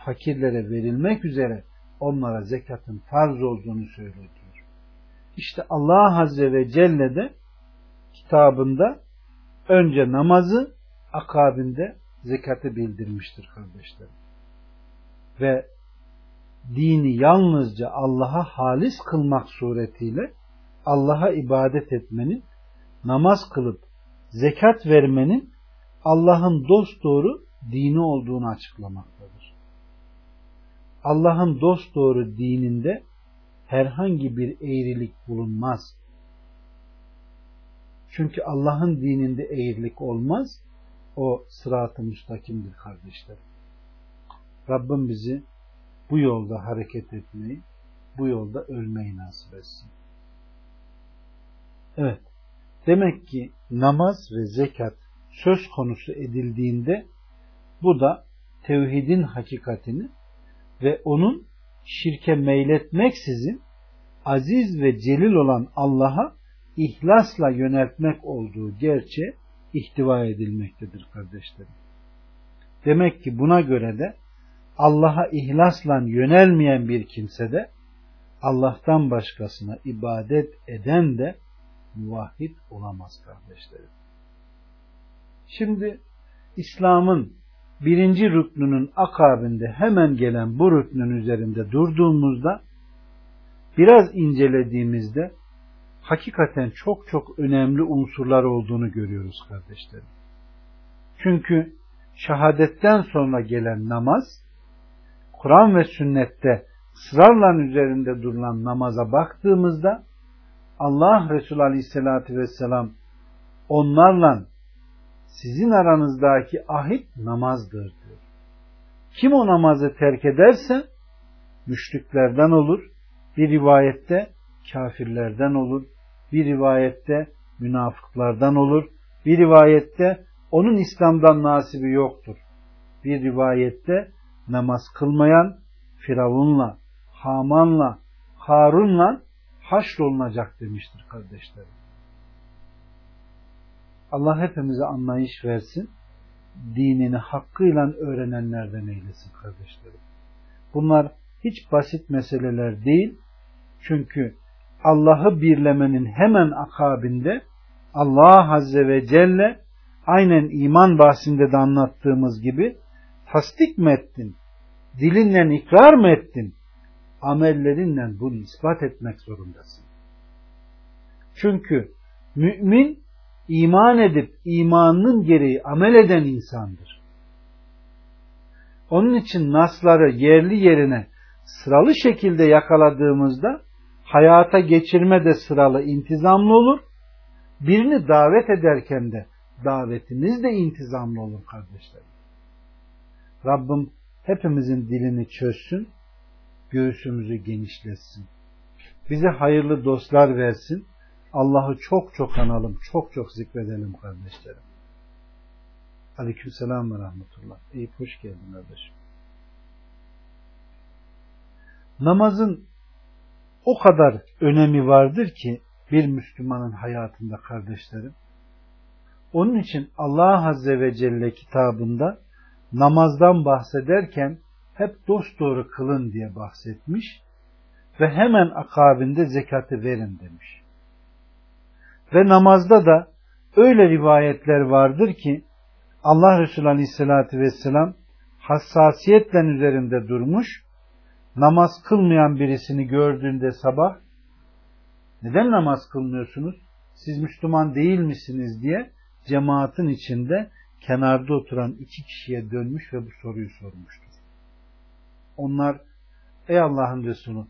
fakirlere verilmek üzere onlara zekatın farz olduğunu söylüyor. İşte Allah Azze ve Celle de kitabında önce namazı akabinde zekatı bildirmiştir kardeşlerim. Ve dini yalnızca Allah'a halis kılmak suretiyle Allah'a ibadet etmenin, namaz kılıp zekat vermenin Allah'ın dost doğru dini olduğunu açıklamaktadır. Allah'ın dost doğru dininde herhangi bir eğrilik bulunmaz. Çünkü Allah'ın dininde eğrilik olmaz. O sırat-ı müstakimdir kardeşlerim. Rabbim bizi bu yolda hareket etmeyi, bu yolda ölmeyi nasip etsin. Evet. Demek ki namaz ve zekat söz konusu edildiğinde bu da tevhidin hakikatini ve onun şirke meyletmeksizin aziz ve celil olan Allah'a ihlasla yöneltmek olduğu gerçe ihtiva edilmektedir kardeşlerim. Demek ki buna göre de Allah'a ihlasla yönelmeyen bir kimse de Allah'tan başkasına ibadet eden de muvahhid olamaz kardeşlerim. Şimdi İslam'ın birinci rüknünün akabinde hemen gelen bu rüknün üzerinde durduğumuzda biraz incelediğimizde hakikaten çok çok önemli unsurlar olduğunu görüyoruz kardeşlerim. Çünkü şehadetten sonra gelen namaz, Kur'an ve sünnette ısrarla üzerinde durulan namaza baktığımızda Allah Resulü Aleyhisselatü Vesselam onlarla sizin aranızdaki ahit namazdır diyor. Kim o namazı terk ederse müşriklerden olur, bir rivayette kafirlerden olur, bir rivayette münafıklardan olur, bir rivayette onun İslam'dan nasibi yoktur. Bir rivayette namaz kılmayan Firavun'la, Haman'la, Harun'la haşrolunacak demiştir kardeşlerim. Allah hepimize anlayış versin. Dinini hakkıyla öğrenenlerden eylesin kardeşlerim. Bunlar hiç basit meseleler değil. Çünkü Allah'ı birlemenin hemen akabinde Allah Azze ve Celle aynen iman bahsinde de anlattığımız gibi tasdik mi ettin? Dilinle ikrar mı ettin? Amellerinle bunu ispat etmek zorundasın. Çünkü mümin iman edip imanının gereği amel eden insandır. Onun için nasları yerli yerine sıralı şekilde yakaladığımızda hayata geçirme de sıralı intizamlı olur. Birini davet ederken de davetimiz de intizamlı olur kardeşlerim. Rabbim hepimizin dilini çözsün, göğsümüzü genişletsin. Bize hayırlı dostlar versin. Allah'ı çok çok analım, çok çok zikredelim kardeşlerim. Aleykümselam ve rahmetullah. İyi hoş geldin kardeşim. Namazın o kadar önemi vardır ki bir Müslümanın hayatında kardeşlerim. Onun için Allah Azze ve Celle kitabında namazdan bahsederken hep dost doğru kılın diye bahsetmiş ve hemen akabinde zekatı verin demiş. Ve namazda da öyle rivayetler vardır ki Allah Resulü Aleyhisselatü Vesselam hassasiyetle üzerinde durmuş, namaz kılmayan birisini gördüğünde sabah neden namaz kılmıyorsunuz? Siz Müslüman değil misiniz diye cemaatin içinde kenarda oturan iki kişiye dönmüş ve bu soruyu sormuştur. Onlar ey Allah'ın Resulü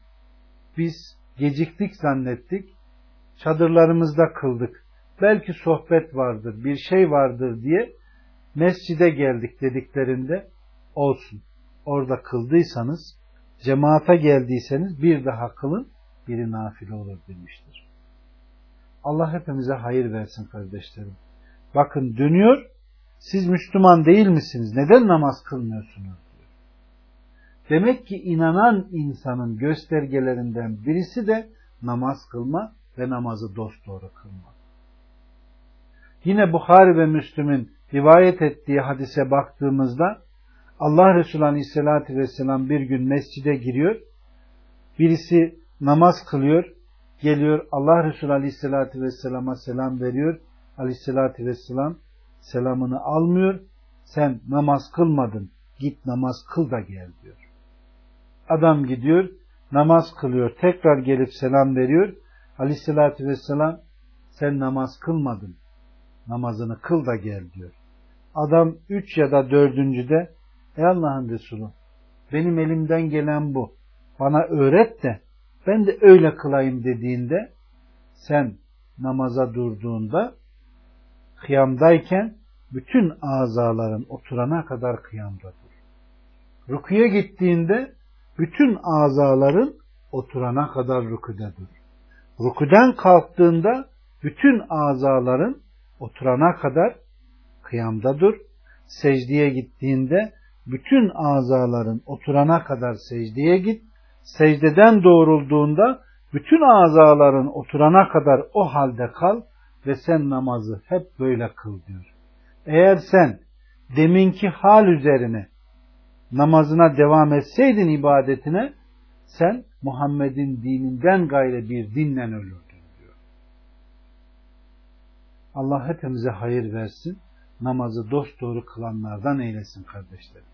biz geciktik zannettik çadırlarımızda kıldık. Belki sohbet vardır, bir şey vardır diye mescide geldik dediklerinde olsun. Orada kıldıysanız, cemaate geldiyseniz bir daha kılın, biri nafile olur demiştir. Allah hepimize hayır versin kardeşlerim. Bakın dönüyor, siz Müslüman değil misiniz? Neden namaz kılmıyorsunuz? diyor. Demek ki inanan insanın göstergelerinden birisi de namaz kılma ve namazı dosdoğru kılma. Yine Bukhari ve Müslüm'ün rivayet ettiği hadise baktığımızda Allah Resulü Aleyhisselatü Vesselam bir gün mescide giriyor. Birisi namaz kılıyor. Geliyor Allah Resulü Aleyhisselatü Vesselam'a selam veriyor. Aleyhisselatü Vesselam selamını almıyor. Sen namaz kılmadın. Git namaz kıl da gel diyor. Adam gidiyor. Namaz kılıyor. Tekrar gelip selam veriyor. Aleyhisselatü Vesselam sen namaz kılmadın. Namazını kıl da gel diyor. Adam üç ya da dördüncüde Ey Allah'ın Resulü benim elimden gelen bu. Bana öğret de ben de öyle kılayım dediğinde sen namaza durduğunda kıyamdayken bütün azaların oturana kadar kıyamda dur. Rukuya gittiğinde bütün azaların oturana kadar rüküde dur. Rüküden kalktığında bütün azaların oturana kadar kıyamda dur. Secdeye gittiğinde bütün azaların oturana kadar secdeye git. Secdeden doğrulduğunda bütün azaların oturana kadar o halde kal ve sen namazı hep böyle kıl diyor. Eğer sen deminki hal üzerine namazına devam etseydin ibadetine sen Muhammed'in dininden gayrı bir dinle ölürdün diyor. Allah hepimize hayır versin. Namazı dosdoğru kılanlardan eylesin kardeşlerim.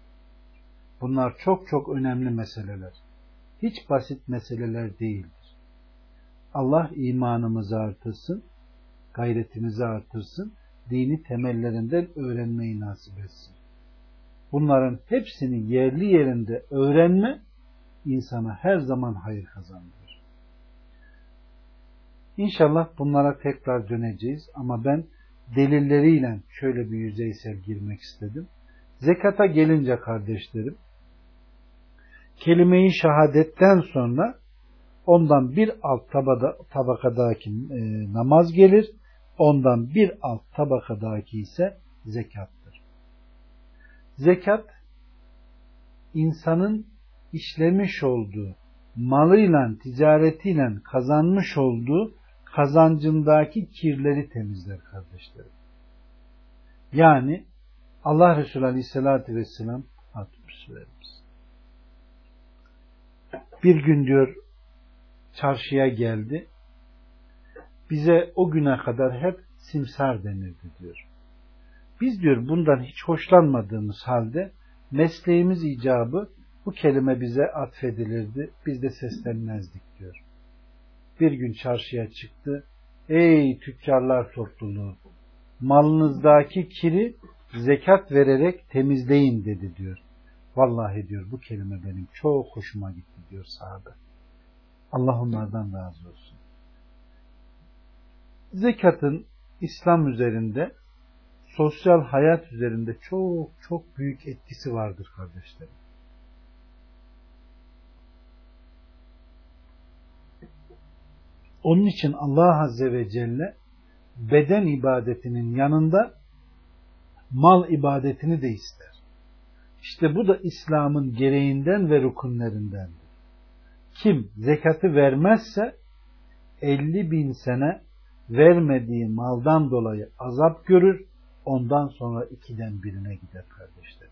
Bunlar çok çok önemli meseleler. Hiç basit meseleler değildir. Allah imanımızı artırsın, gayretimizi artırsın, dini temellerinden öğrenmeyi nasip etsin. Bunların hepsini yerli yerinde öğrenme insana her zaman hayır kazandırır. İnşallah bunlara tekrar döneceğiz ama ben delilleriyle şöyle bir yüzeysel girmek istedim. Zekata gelince kardeşlerim, kelime-i şehadetten sonra ondan bir alt tabada, tabakadaki e, namaz gelir, ondan bir alt tabakadaki ise zekattır. Zekat, insanın işlemiş olduğu, malıyla, ticaretiyle kazanmış olduğu kazancındaki kirleri temizler kardeşlerim. Yani Allah Resulü Aleyhisselatü Vesselam atmış vermiş. Bir gün diyor çarşıya geldi. Bize o güne kadar hep simsar denirdi diyor. Biz diyor bundan hiç hoşlanmadığımız halde mesleğimiz icabı bu kelime bize atfedilirdi. Biz de seslenmezdik diyor. Bir gün çarşıya çıktı. Ey tüccarlar topluluğu! Malınızdaki kiri zekat vererek temizleyin dedi diyor. Vallahi diyor bu kelime benim çok hoşuma gitti diyor sahabe. Allah onlardan razı olsun. Zekatın İslam üzerinde sosyal hayat üzerinde çok çok büyük etkisi vardır kardeşlerim. Onun için Allah Azze ve Celle beden ibadetinin yanında mal ibadetini de ister. İşte bu da İslam'ın gereğinden ve rukunlarındandır. Kim zekatı vermezse 50 bin sene vermediği maldan dolayı azap görür, ondan sonra ikiden birine gider kardeşler.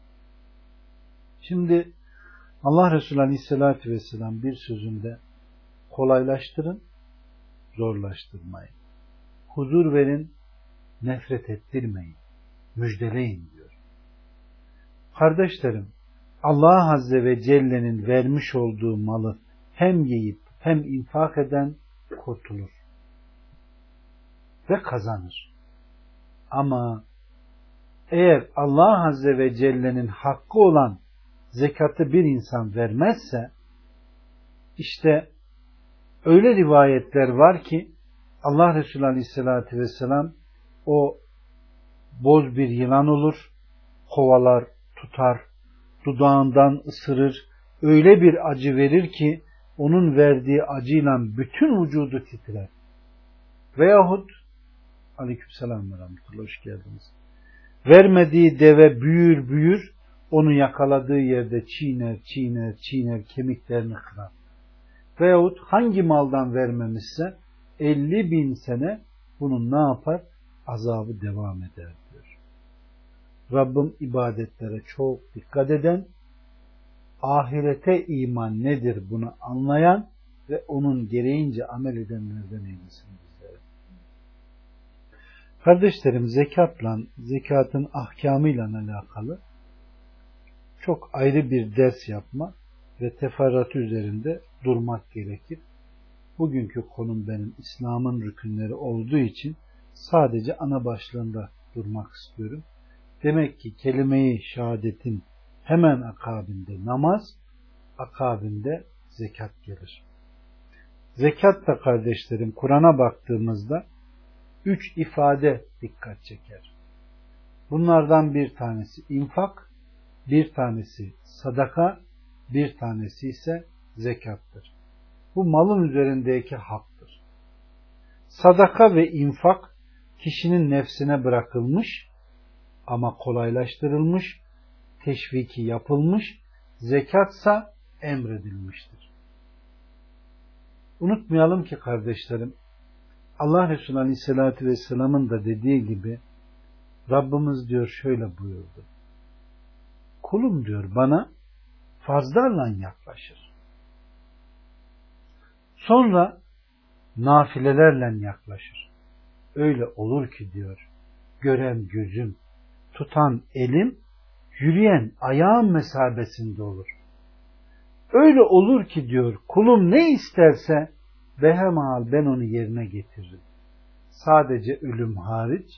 Şimdi Allah Resulü Aleyhisselatü Vesselam bir sözünde kolaylaştırın, zorlaştırmayın. Huzur verin, nefret ettirmeyin, müjdeleyin diyor. Kardeşlerim, Allah Azze ve Celle'nin vermiş olduğu malı hem yiyip hem infak eden kurtulur ve kazanır. Ama eğer Allah Azze ve Celle'nin hakkı olan zekatı bir insan vermezse işte öyle rivayetler var ki Allah Resulü Aleyhisselatü Vesselam o boz bir yılan olur, kovalar, tutar, dudağından ısırır, öyle bir acı verir ki onun verdiği acıyla bütün vücudu titrer. Veyahut Aleykümselam ve rahmetullah hoş geldiniz. Vermediği deve büyür büyür, onu yakaladığı yerde çiğner, çiğner, çiğner, kemiklerini kırar. Veyahut hangi maldan vermemişse 50 bin sene bunun ne yapar? Azabı devam eder diyor. Rabbim ibadetlere çok dikkat eden, ahirete iman nedir bunu anlayan ve onun gereğince amel edenlerden eylesin bizlere. Kardeşlerim zekatla, zekatın ahkamıyla alakalı çok ayrı bir ders yapma ve teferruatı üzerinde durmak gerekir. Bugünkü konum benim İslam'ın rükünleri olduğu için sadece ana başlığında durmak istiyorum. Demek ki kelimeyi şehadetin hemen akabinde namaz, akabinde zekat gelir. Zekat da kardeşlerim Kur'an'a baktığımızda üç ifade dikkat çeker. Bunlardan bir tanesi infak, bir tanesi sadaka, bir tanesi ise zekattır. Bu malın üzerindeki haktır. Sadaka ve infak kişinin nefsine bırakılmış ama kolaylaştırılmış, teşviki yapılmış, zekatsa emredilmiştir. Unutmayalım ki kardeşlerim, Allah Resulü Aleyhisselatü Vesselam'ın da dediği gibi Rabbimiz diyor şöyle buyurdu. Kulum diyor bana farzlarla yaklaşır. Sonra nafilelerle yaklaşır. Öyle olur ki diyor, gören gözüm, tutan elim, yürüyen ayağım mesabesinde olur. Öyle olur ki diyor, kulum ne isterse behemal ben onu yerine getiririm. Sadece ölüm hariç,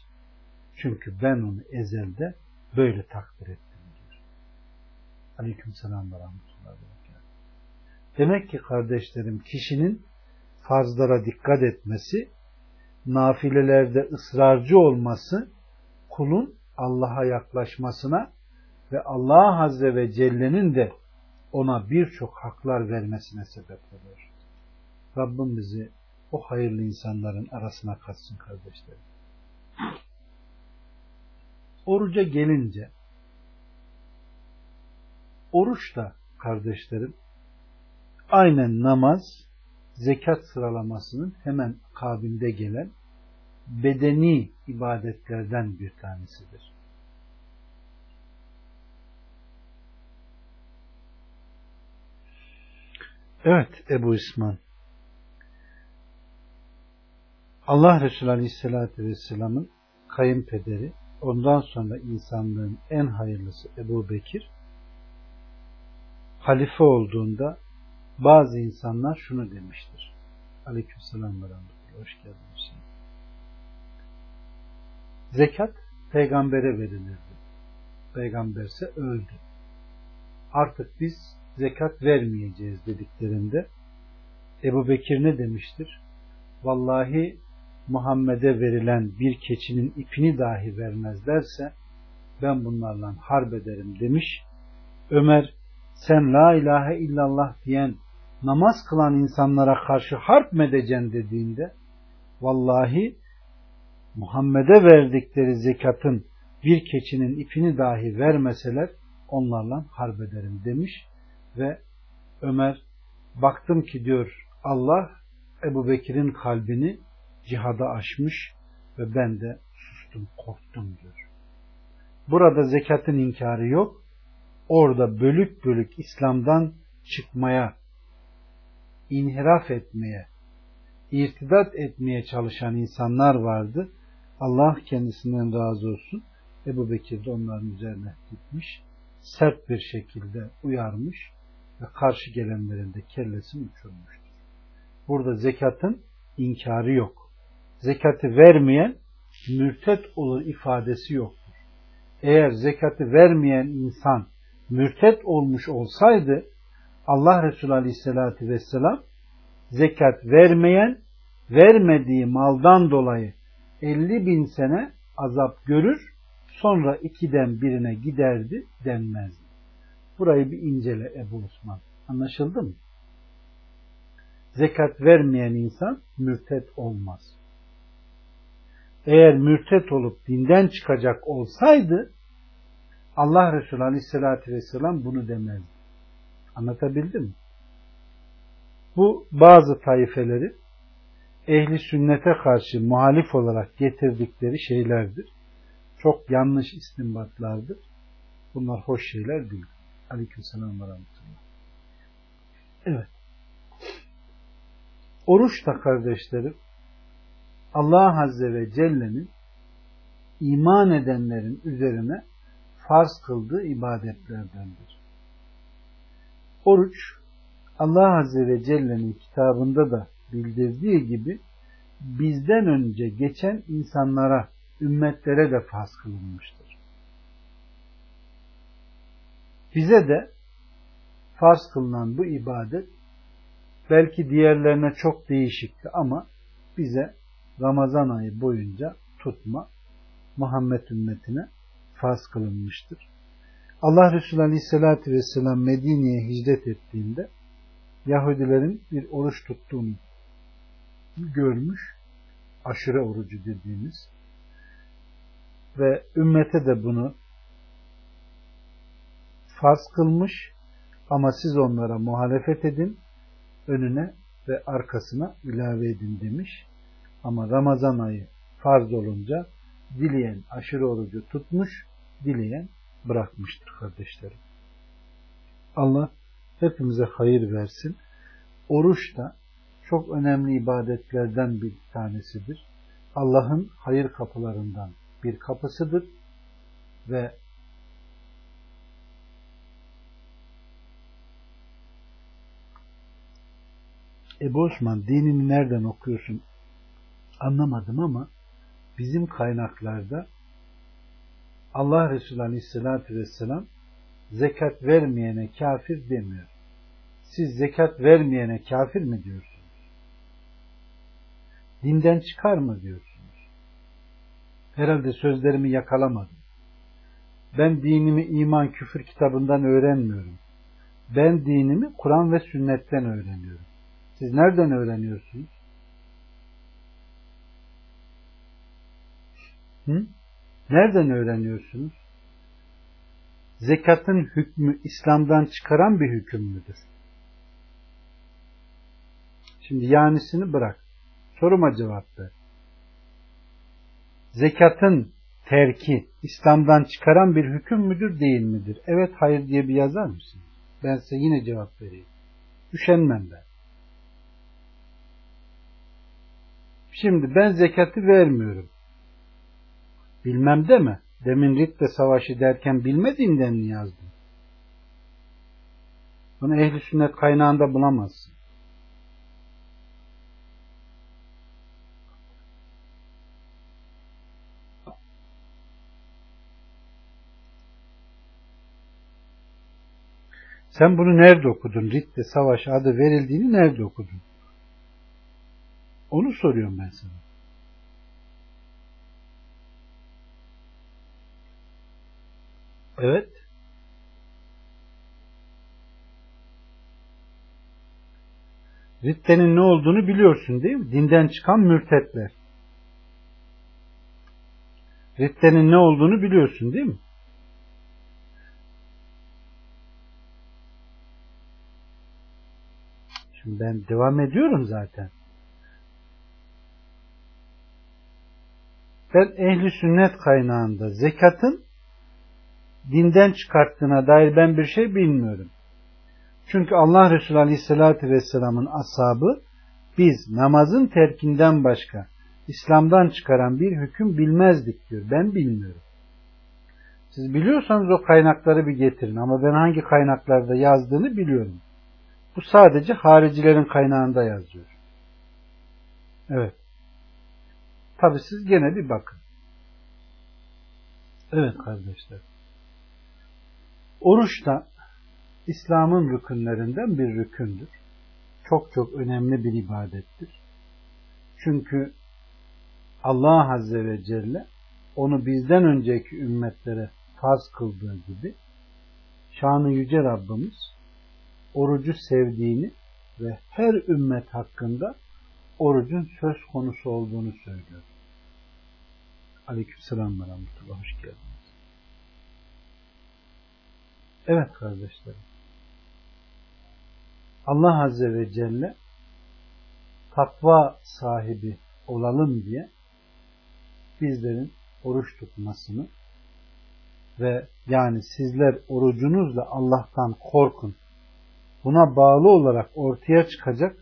çünkü ben onu ezelde böyle takdir ettim diyor. Aleyküm selam ve Demek ki kardeşlerim kişinin farzlara dikkat etmesi, nafilelerde ısrarcı olması, kulun Allah'a yaklaşmasına ve Allah Azze ve Celle'nin de ona birçok haklar vermesine sebep oluyor. Rabbim bizi o hayırlı insanların arasına katsın kardeşlerim. Oruca gelince oruç da kardeşlerim aynen namaz, zekat sıralamasının hemen kabinde gelen bedeni ibadetlerden bir tanesidir. Evet Ebu İsman. Allah Resulü Aleyhisselatü Vesselam'ın kayınpederi, ondan sonra insanlığın en hayırlısı Ebu Bekir, halife olduğunda bazı insanlar şunu demiştir. Aleykümselam ve. Hoş geldiniz. Zekat peygambere verilirdi. Peygamberse öldü. Artık biz zekat vermeyeceğiz dediklerinde Ebu Bekir ne demiştir? Vallahi Muhammed'e verilen bir keçinin ipini dahi vermezlerse ben bunlarla harp ederim demiş. Ömer sen la ilahe illallah diyen namaz kılan insanlara karşı harp mı edeceksin dediğinde vallahi Muhammed'e verdikleri zekatın bir keçinin ipini dahi vermeseler onlarla harp ederim demiş ve Ömer baktım ki diyor Allah Ebu Bekir'in kalbini cihada açmış ve ben de sustum korktum diyor. Burada zekatın inkarı yok. Orada bölük bölük İslam'dan çıkmaya, inhiraf etmeye, irtidat etmeye çalışan insanlar vardı. Allah kendisinden razı olsun. Ebu Bekir de onların üzerine gitmiş. Sert bir şekilde uyarmış ve karşı gelenlerin de kellesini uçurmuştur. Burada zekatın inkarı yok. Zekatı vermeyen mürtet olur ifadesi yoktur. Eğer zekatı vermeyen insan mürtet olmuş olsaydı Allah Resulü Aleyhisselatü Vesselam zekat vermeyen vermediği maldan dolayı 50 bin sene azap görür sonra ikiden birine giderdi denmezdi. Burayı bir incele Ebu Osman. Anlaşıldı mı? Zekat vermeyen insan mürtet olmaz. Eğer mürtet olup dinden çıkacak olsaydı Allah Resulü Aleyhisselatü Vesselam bunu demezdi. Anlatabildim mi? Bu bazı taifeleri ehli sünnete karşı muhalif olarak getirdikleri şeylerdir. Çok yanlış istinbatlardır. Bunlar hoş şeyler değil. Aleykümselam ve rahmetullah. Evet. Oruç da kardeşlerim Allah Azze ve Celle'nin iman edenlerin üzerine farz kıldığı ibadetlerdendir. Oruç Allah Azze ve Celle'nin kitabında da bildirdiği gibi bizden önce geçen insanlara, ümmetlere de farz kılınmıştır. Bize de farz kılınan bu ibadet belki diğerlerine çok değişikti ama bize Ramazan ayı boyunca tutma Muhammed ümmetine farz kılınmıştır. Allah Resulü Aleyhisselatü Vesselam Medine'ye hicret ettiğinde Yahudilerin bir oruç tuttuğunu görmüş. Aşure orucu dediğimiz. Ve ümmete de bunu farz kılmış ama siz onlara muhalefet edin önüne ve arkasına ilave edin demiş. Ama Ramazan ayı farz olunca dileyen aşırı orucu tutmuş, dileyen bırakmıştır kardeşlerim. Allah hepimize hayır versin. Oruç da çok önemli ibadetlerden bir tanesidir. Allah'ın hayır kapılarından bir kapısıdır ve Ebu Osman dinini nereden okuyorsun anlamadım ama bizim kaynaklarda Allah Resulü Aleyhisselatü Vesselam zekat vermeyene kafir demiyor. Siz zekat vermeyene kafir mi diyorsunuz? Dinden çıkar mı diyorsunuz? Herhalde sözlerimi yakalamadım. Ben dinimi iman küfür kitabından öğrenmiyorum. Ben dinimi Kur'an ve sünnetten öğreniyorum. Siz nereden öğreniyorsunuz? Hı? Nereden öğreniyorsunuz? Zekatın hükmü İslam'dan çıkaran bir hüküm müdür? Şimdi yanisini bırak. Soruma cevap ver. Zekatın terki İslam'dan çıkaran bir hüküm müdür değil midir? Evet hayır diye bir yazar mısın? Ben size yine cevap vereyim. Üşenmem ben. Şimdi ben zekatı vermiyorum. Bilmem deme. Demin Ritte Savaşı derken bilmediğinden mi yazdın? Bunu ehli sünnet kaynağında bulamazsın. Sen bunu nerede okudun? Ritte savaş adı verildiğini nerede okudun? Onu soruyorum ben sana. Evet. Riddenin ne olduğunu biliyorsun değil mi? Dinden çıkan mürtetler. Riddenin ne olduğunu biliyorsun değil mi? Şimdi ben devam ediyorum zaten. Ben ehli sünnet kaynağında zekatın dinden çıkarttığına dair ben bir şey bilmiyorum. Çünkü Allah Resulü Aleyhisselatü Vesselam'ın ashabı biz namazın terkinden başka İslam'dan çıkaran bir hüküm bilmezdik diyor. Ben bilmiyorum. Siz biliyorsanız o kaynakları bir getirin ama ben hangi kaynaklarda yazdığını biliyorum. Bu sadece haricilerin kaynağında yazıyor. Evet. Tabi siz gene bir bakın. Evet kardeşler. Oruç da İslam'ın rükünlerinden bir rükündür. Çok çok önemli bir ibadettir. Çünkü Allah Azze ve Celle onu bizden önceki ümmetlere farz kıldığı gibi şanı yüce Rabbimiz orucu sevdiğini ve her ümmet hakkında orucun söz konusu olduğunu söylüyor. Aleykümselam ve rahmetullah. Hoş geldiniz. Evet kardeşlerim. Allah Azze ve Celle takva sahibi olalım diye bizlerin oruç tutmasını ve yani sizler orucunuzla Allah'tan korkun. Buna bağlı olarak ortaya çıkacak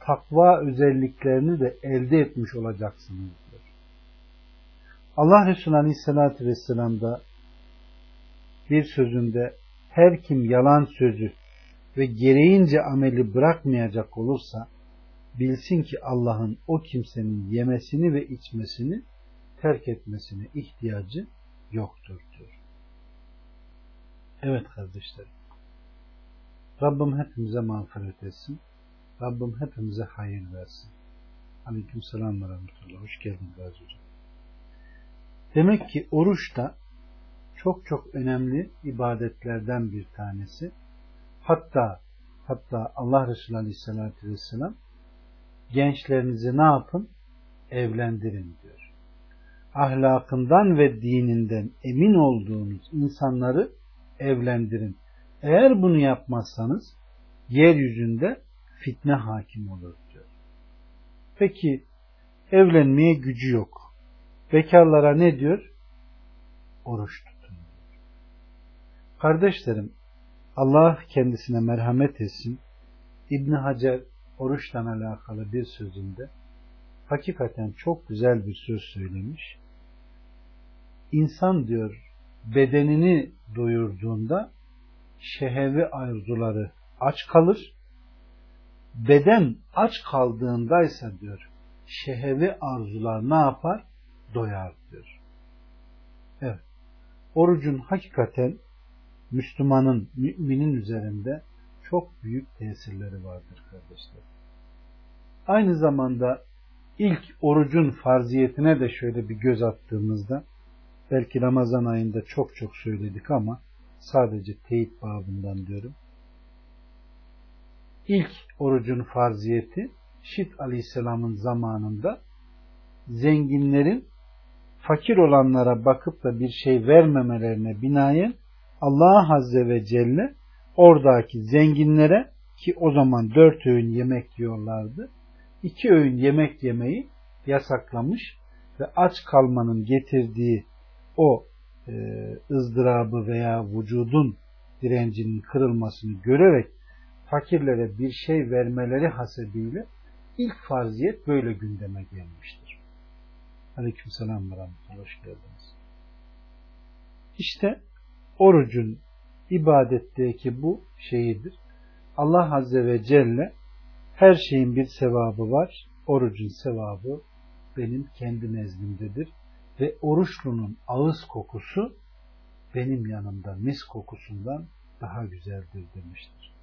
takva özelliklerini de elde etmiş olacaksınız. Allah Resulü Aleyhisselatü Vesselam bir sözünde her kim yalan sözü ve gereğince ameli bırakmayacak olursa bilsin ki Allah'ın o kimsenin yemesini ve içmesini terk etmesine ihtiyacı yoktur diyor. Evet kardeşlerim. Rabbim hepimize mağfiret etsin. Rabbim hepimize hayır versin. Aleyküm selam ve rahmetullah. Hoş geldin Gazi Hocam. Demek ki oruç da çok çok önemli ibadetlerden bir tanesi. Hatta hatta Allah Resulü Aleyhisselatü Vesselam gençlerinizi ne yapın? Evlendirin diyor. Ahlakından ve dininden emin olduğunuz insanları evlendirin. Eğer bunu yapmazsanız yeryüzünde fitne hakim olur diyor. Peki evlenmeye gücü yok. Bekarlara ne diyor? Oruç tutun. Kardeşlerim Allah kendisine merhamet etsin. İbn Hacer oruçla alakalı bir sözünde hakikaten çok güzel bir söz söylemiş. İnsan diyor bedenini doyurduğunda şehevi arzuları aç kalır. Beden aç kaldığındaysa diyor şehevi arzular ne yapar? Doyar diyor. Evet. Orucun hakikaten Müslümanın, müminin üzerinde çok büyük tesirleri vardır kardeşler. Aynı zamanda ilk orucun farziyetine de şöyle bir göz attığımızda belki Ramazan ayında çok çok söyledik ama sadece teyit babından diyorum. İlk orucun farziyeti Şit Aleyhisselam'ın zamanında zenginlerin fakir olanlara bakıp da bir şey vermemelerine binaen Allah Azze ve Celle oradaki zenginlere ki o zaman dört öğün yemek yiyorlardı. iki öğün yemek yemeyi yasaklamış ve aç kalmanın getirdiği o e, ızdırabı veya vücudun direncinin kırılmasını görerek fakirlere bir şey vermeleri hasebiyle ilk farziyet böyle gündeme gelmiştir. Aleyküm selam ve Hoş geldiniz. İşte orucun ibadetteki bu şeyidir. Allah Azze ve Celle her şeyin bir sevabı var. Orucun sevabı benim kendi nezdimdedir. Ve oruçlunun ağız kokusu benim yanımda mis kokusundan daha güzeldir demiştir.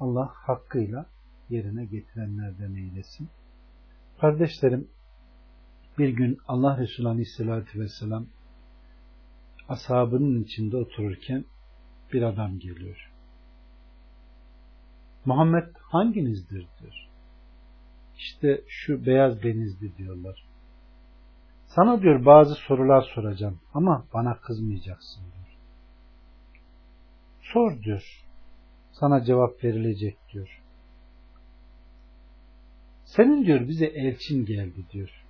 Allah hakkıyla yerine getirenlerden eylesin. Kardeşlerim, bir gün Allah Resulü Aleyhisselatü Vesselam ashabının içinde otururken bir adam geliyor. Muhammed hanginizdir diyor. İşte şu beyaz benizli diyorlar. Sana diyor bazı sorular soracağım ama bana kızmayacaksın diyor. Sor diyor. Sana cevap verilecek diyor. Senin diyor bize elçin geldi diyor.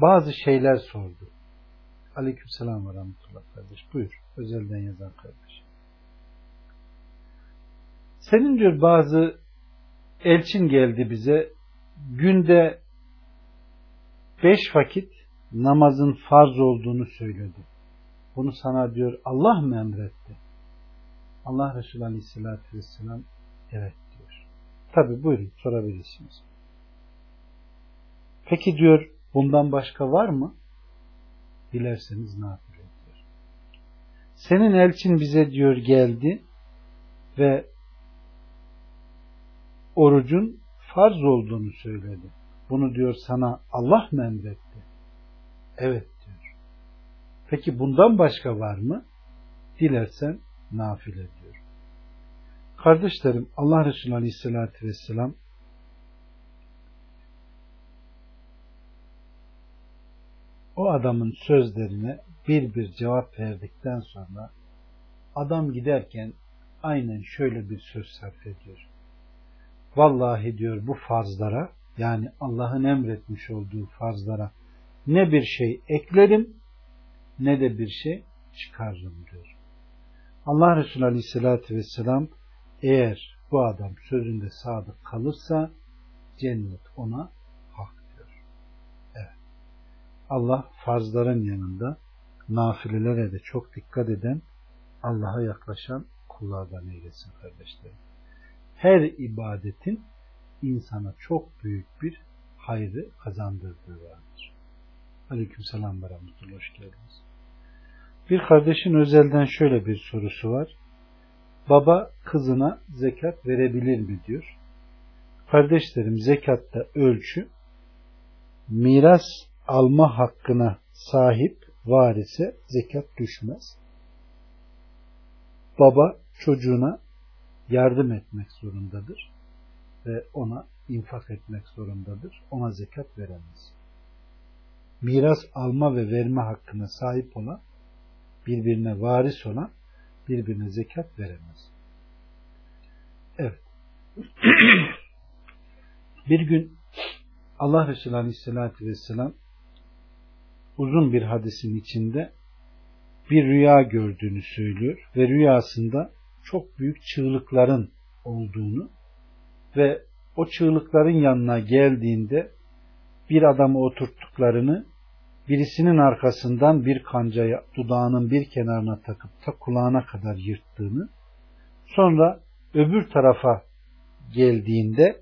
Bazı şeyler sordu. Aleyküm selam ve rahmetullah kardeş. Buyur. Özelden yazan kardeş. Senin diyor bazı elçin geldi bize. Günde beş vakit namazın farz olduğunu söyledi. Bunu sana diyor Allah mı emretti? Allah Resulü Aleyhisselatü Vesselam evet diyor. Tabi buyurun sorabilirsiniz. Peki diyor bundan başka var mı? Dilerseniz yapıyor diyor. Senin elçin bize diyor geldi ve orucun farz olduğunu söyledi. Bunu diyor sana Allah mı emretti? Evet diyor. Peki bundan başka var mı? Dilersen nafile diyor. Kardeşlerim Allah Resulü Aleyhisselatü Vesselam o adamın sözlerine bir bir cevap verdikten sonra adam giderken aynen şöyle bir söz sarf ediyor. Vallahi diyor bu farzlara yani Allah'ın emretmiş olduğu farzlara ne bir şey eklerim ne de bir şey çıkarırım diyor. Allah Resulü Aleyhisselatü Vesselam eğer bu adam sözünde sadık kalırsa cennet ona. Allah farzların yanında nafilelere de çok dikkat eden Allah'a yaklaşan kullardan eylesin kardeşlerim. Her ibadetin insana çok büyük bir hayrı kazandırdığı vardır. Aleyküm selam ve rahmetullah. Hoş geldiniz. Bir kardeşin özelden şöyle bir sorusu var. Baba kızına zekat verebilir mi diyor. Kardeşlerim zekatta ölçü miras alma hakkına sahip varise zekat düşmez. Baba çocuğuna yardım etmek zorundadır ve ona infak etmek zorundadır. Ona zekat veremez. Miras alma ve verme hakkına sahip olan, birbirine varis olan, birbirine zekat veremez. Evet. *clears throat* bir gün Allah Resulü Aleyhisselatü Vesselam uzun bir hadisin içinde bir rüya gördüğünü söylüyor ve rüyasında çok büyük çığlıkların olduğunu ve o çığlıkların yanına geldiğinde bir adamı oturttuklarını birisinin arkasından bir kancayı dudağının bir kenarına takıp ta kulağına kadar yırttığını sonra öbür tarafa geldiğinde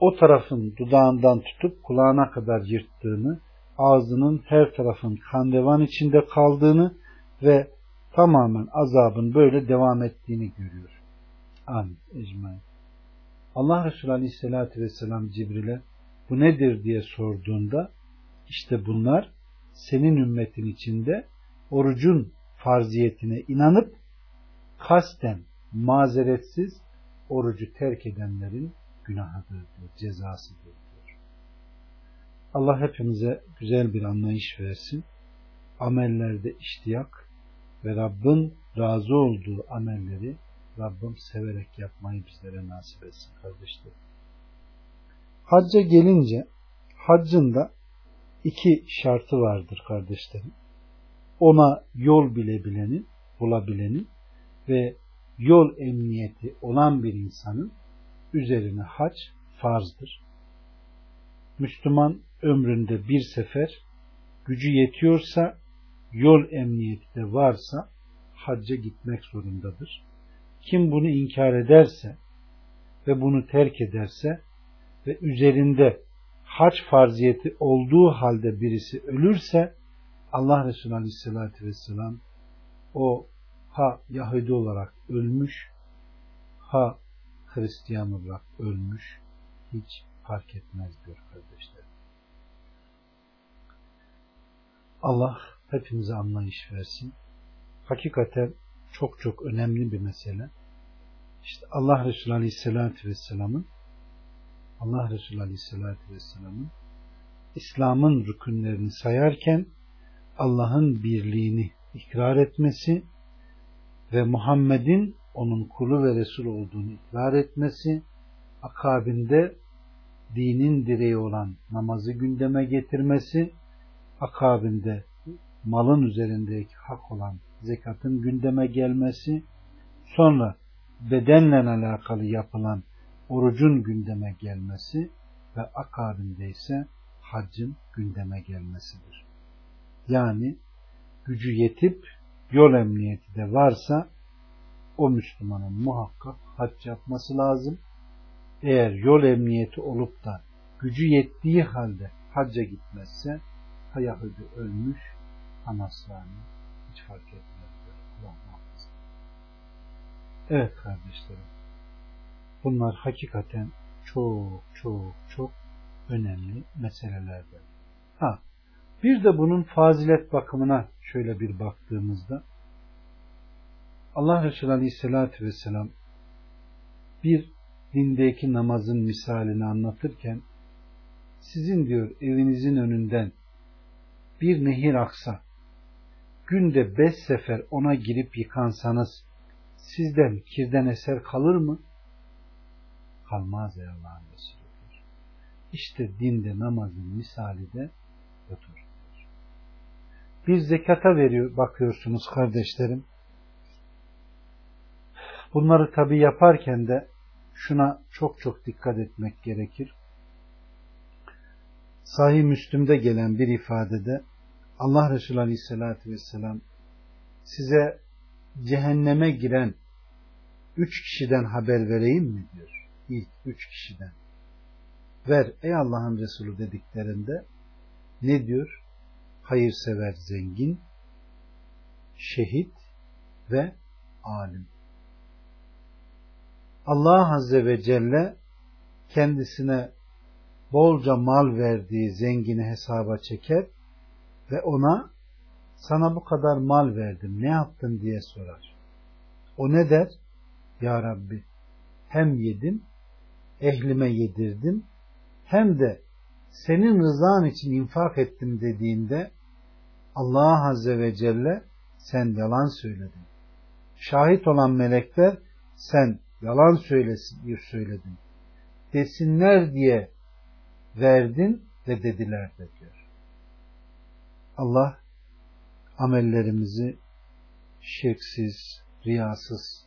o tarafın dudağından tutup kulağına kadar yırttığını ağzının her tarafın kandevan içinde kaldığını ve tamamen azabın böyle devam ettiğini görüyor. Amin. Ecmain. Allah Resulü Aleyhisselatü Vesselam Cibril'e bu nedir diye sorduğunda işte bunlar senin ümmetin içinde orucun farziyetine inanıp kasten mazeretsiz orucu terk edenlerin günahıdır cezasıdır. Allah hepimize güzel bir anlayış versin. Amellerde iştiyak ve Rabbin razı olduğu amelleri Rabbim severek yapmayı bizlere nasip etsin kardeşlerim. Hacca gelince haccın da iki şartı vardır kardeşlerim. Ona yol bilebilenin, bulabilenin ve yol emniyeti olan bir insanın üzerine hac farzdır. Müslüman ömründe bir sefer gücü yetiyorsa, yol emniyeti de varsa hacca gitmek zorundadır kim bunu inkar ederse ve bunu terk ederse ve üzerinde hac farziyeti olduğu halde birisi ölürse Allah Resulü Aleyhisselatü Vesselam o ha Yahudi olarak ölmüş ha Hristiyan olarak ölmüş hiç fark etmez diyor kardeşler. Allah hepimize anlayış versin. Hakikaten çok çok önemli bir mesele. İşte Allah Resulü Aleyhisselatü Vesselam'ın Allah Resulü Aleyhisselatü Vesselam'ın İslam'ın rükünlerini sayarken Allah'ın birliğini ikrar etmesi ve Muhammed'in onun kulu ve Resul olduğunu ikrar etmesi, akabinde dinin direği olan namazı gündeme getirmesi, akabinde malın üzerindeki hak olan zekatın gündeme gelmesi, sonra bedenle alakalı yapılan orucun gündeme gelmesi ve akabinde ise haccın gündeme gelmesidir. Yani gücü yetip yol emniyeti de varsa o Müslümanın muhakkak hac yapması lazım. Eğer yol emniyeti olup da gücü yettiği halde hacca gitmezse ha Yahudi ölmüş Nasrani hiç fark etmez. Allah Evet kardeşlerim. Bunlar hakikaten çok çok çok önemli meselelerdir. Ha, bir de bunun fazilet bakımına şöyle bir baktığımızda Allah Resulü Aleyhisselatü Vesselam bir dindeki namazın misalini anlatırken sizin diyor evinizin önünden bir nehir aksa günde beş sefer ona girip yıkansanız sizden kirden eser kalır mı? Kalmaz ey Allah'ın Resulü. İşte dinde namazın misali de budur. Bir zekata veriyor bakıyorsunuz kardeşlerim. Bunları tabi yaparken de şuna çok çok dikkat etmek gerekir. Sahih Müslüm'de gelen bir ifadede Allah Resulü Aleyhisselatü Vesselam size cehenneme giren üç kişiden haber vereyim mi diyor. İlk üç kişiden. Ver ey Allah'ın Resulü dediklerinde ne diyor? Hayırsever zengin, şehit ve alim. Allah Azze ve Celle kendisine bolca mal verdiği zengini hesaba çeker ve ona sana bu kadar mal verdim ne yaptın diye sorar. O ne der? Ya Rabbi hem yedim, ehlime yedirdim, hem de senin rızan için infak ettim dediğinde Allah Azze ve Celle sen yalan söyledin. Şahit olan melekler sen yalan söylesin, söyledin. Desinler diye verdin ve dediler de diyor. Allah amellerimizi şirksiz, riyasız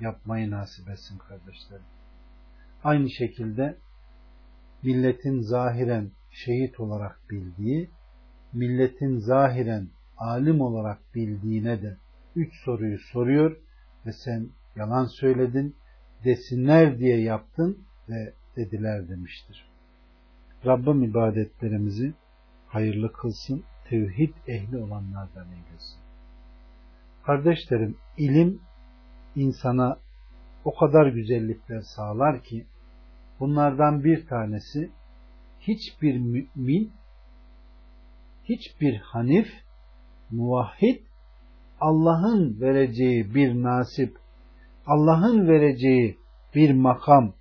yapmayı nasip etsin kardeşlerim. Aynı şekilde milletin zahiren şehit olarak bildiği, milletin zahiren alim olarak bildiğine de üç soruyu soruyor ve sen yalan söyledin, desinler diye yaptın ve dediler demiştir. Rabbim ibadetlerimizi hayırlı kılsın, tevhid ehli olanlardan eylesin. Kardeşlerim, ilim insana o kadar güzellikler sağlar ki bunlardan bir tanesi hiçbir mümin hiçbir hanif muvahhid Allah'ın vereceği bir nasip Allah'ın vereceği bir makam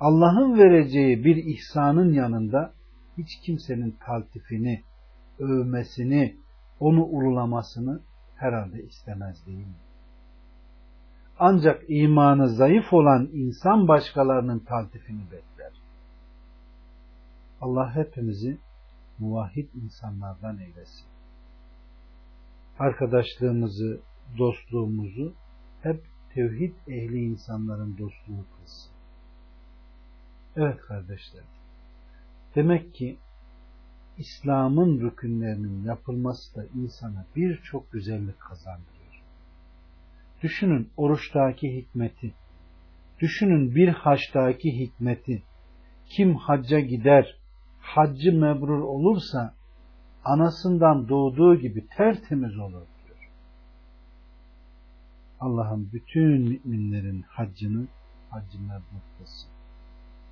Allah'ın vereceği bir ihsanın yanında hiç kimsenin taltifini, övmesini, onu urulamasını herhalde istemez değil mi? Ancak imanı zayıf olan insan başkalarının taltifini bekler. Allah hepimizi muvahhid insanlardan eylesin. Arkadaşlığımızı, dostluğumuzu hep tevhid ehli insanların dostluğu kılsın. Evet kardeşler. Demek ki İslam'ın rükünlerinin yapılması da insana birçok güzellik kazandırıyor. Düşünün oruçtaki hikmeti. Düşünün bir haçtaki hikmeti. Kim hacca gider, haccı mebrur olursa anasından doğduğu gibi tertemiz olur diyor. Allah'ın bütün müminlerin haccını haccı mebrur kılsın.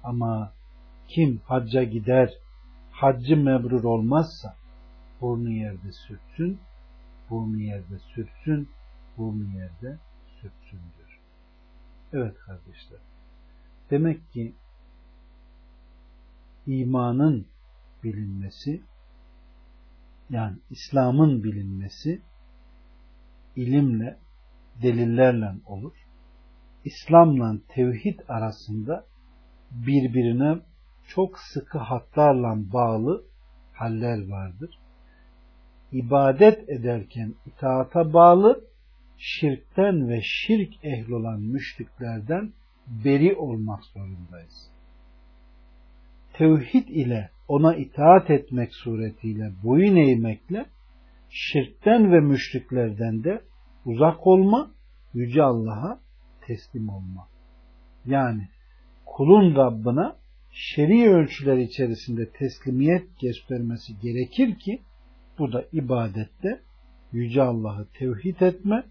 Ama kim hacca gider, haccı mebrur olmazsa burnu yerde sürtsün, burnu yerde sürtsün, burnu yerde sürtsün diyor. Evet kardeşler. Demek ki imanın bilinmesi yani İslam'ın bilinmesi ilimle, delillerle olur. İslam'la tevhid arasında birbirine çok sıkı hatlarla bağlı haller vardır. İbadet ederken itaata bağlı, şirkten ve şirk ehli olan müşriklerden beri olmak zorundayız. Tevhid ile ona itaat etmek suretiyle boyun eğmekle şirkten ve müşriklerden de uzak olma, Yüce Allah'a teslim olma. Yani kulun Rabbına şer'i ölçüler içerisinde teslimiyet göstermesi gerekir ki bu da ibadette Yüce Allah'ı tevhid etme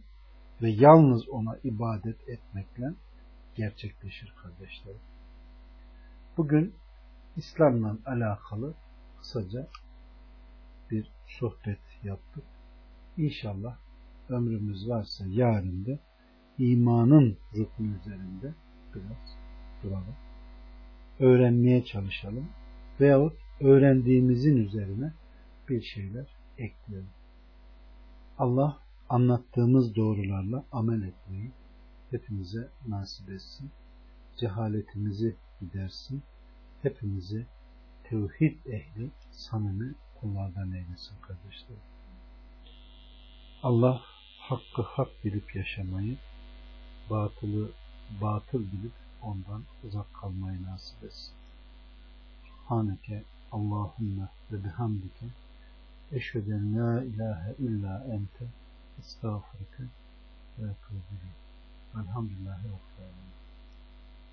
ve yalnız ona ibadet etmekle gerçekleşir kardeşlerim. Bugün İslam'la alakalı kısaca bir sohbet yaptık. İnşallah ömrümüz varsa yarın da imanın rükmü üzerinde biraz duralım. Öğrenmeye çalışalım. Veyahut öğrendiğimizin üzerine bir şeyler ekleyelim. Allah anlattığımız doğrularla amel etmeyi hepimize nasip etsin. Cehaletimizi gidersin. Hepimizi tevhid ehli samimi kullardan eylesin kardeşlerim. Allah hakkı hak bilip yaşamayı, batılı batıl bilip ondan uzak kalmayı nasip etsin. Haneke Allahümme ve bihamdike eşheden la ilahe illa ente estağfurike ve etûbü Elhamdülillahi Rabbil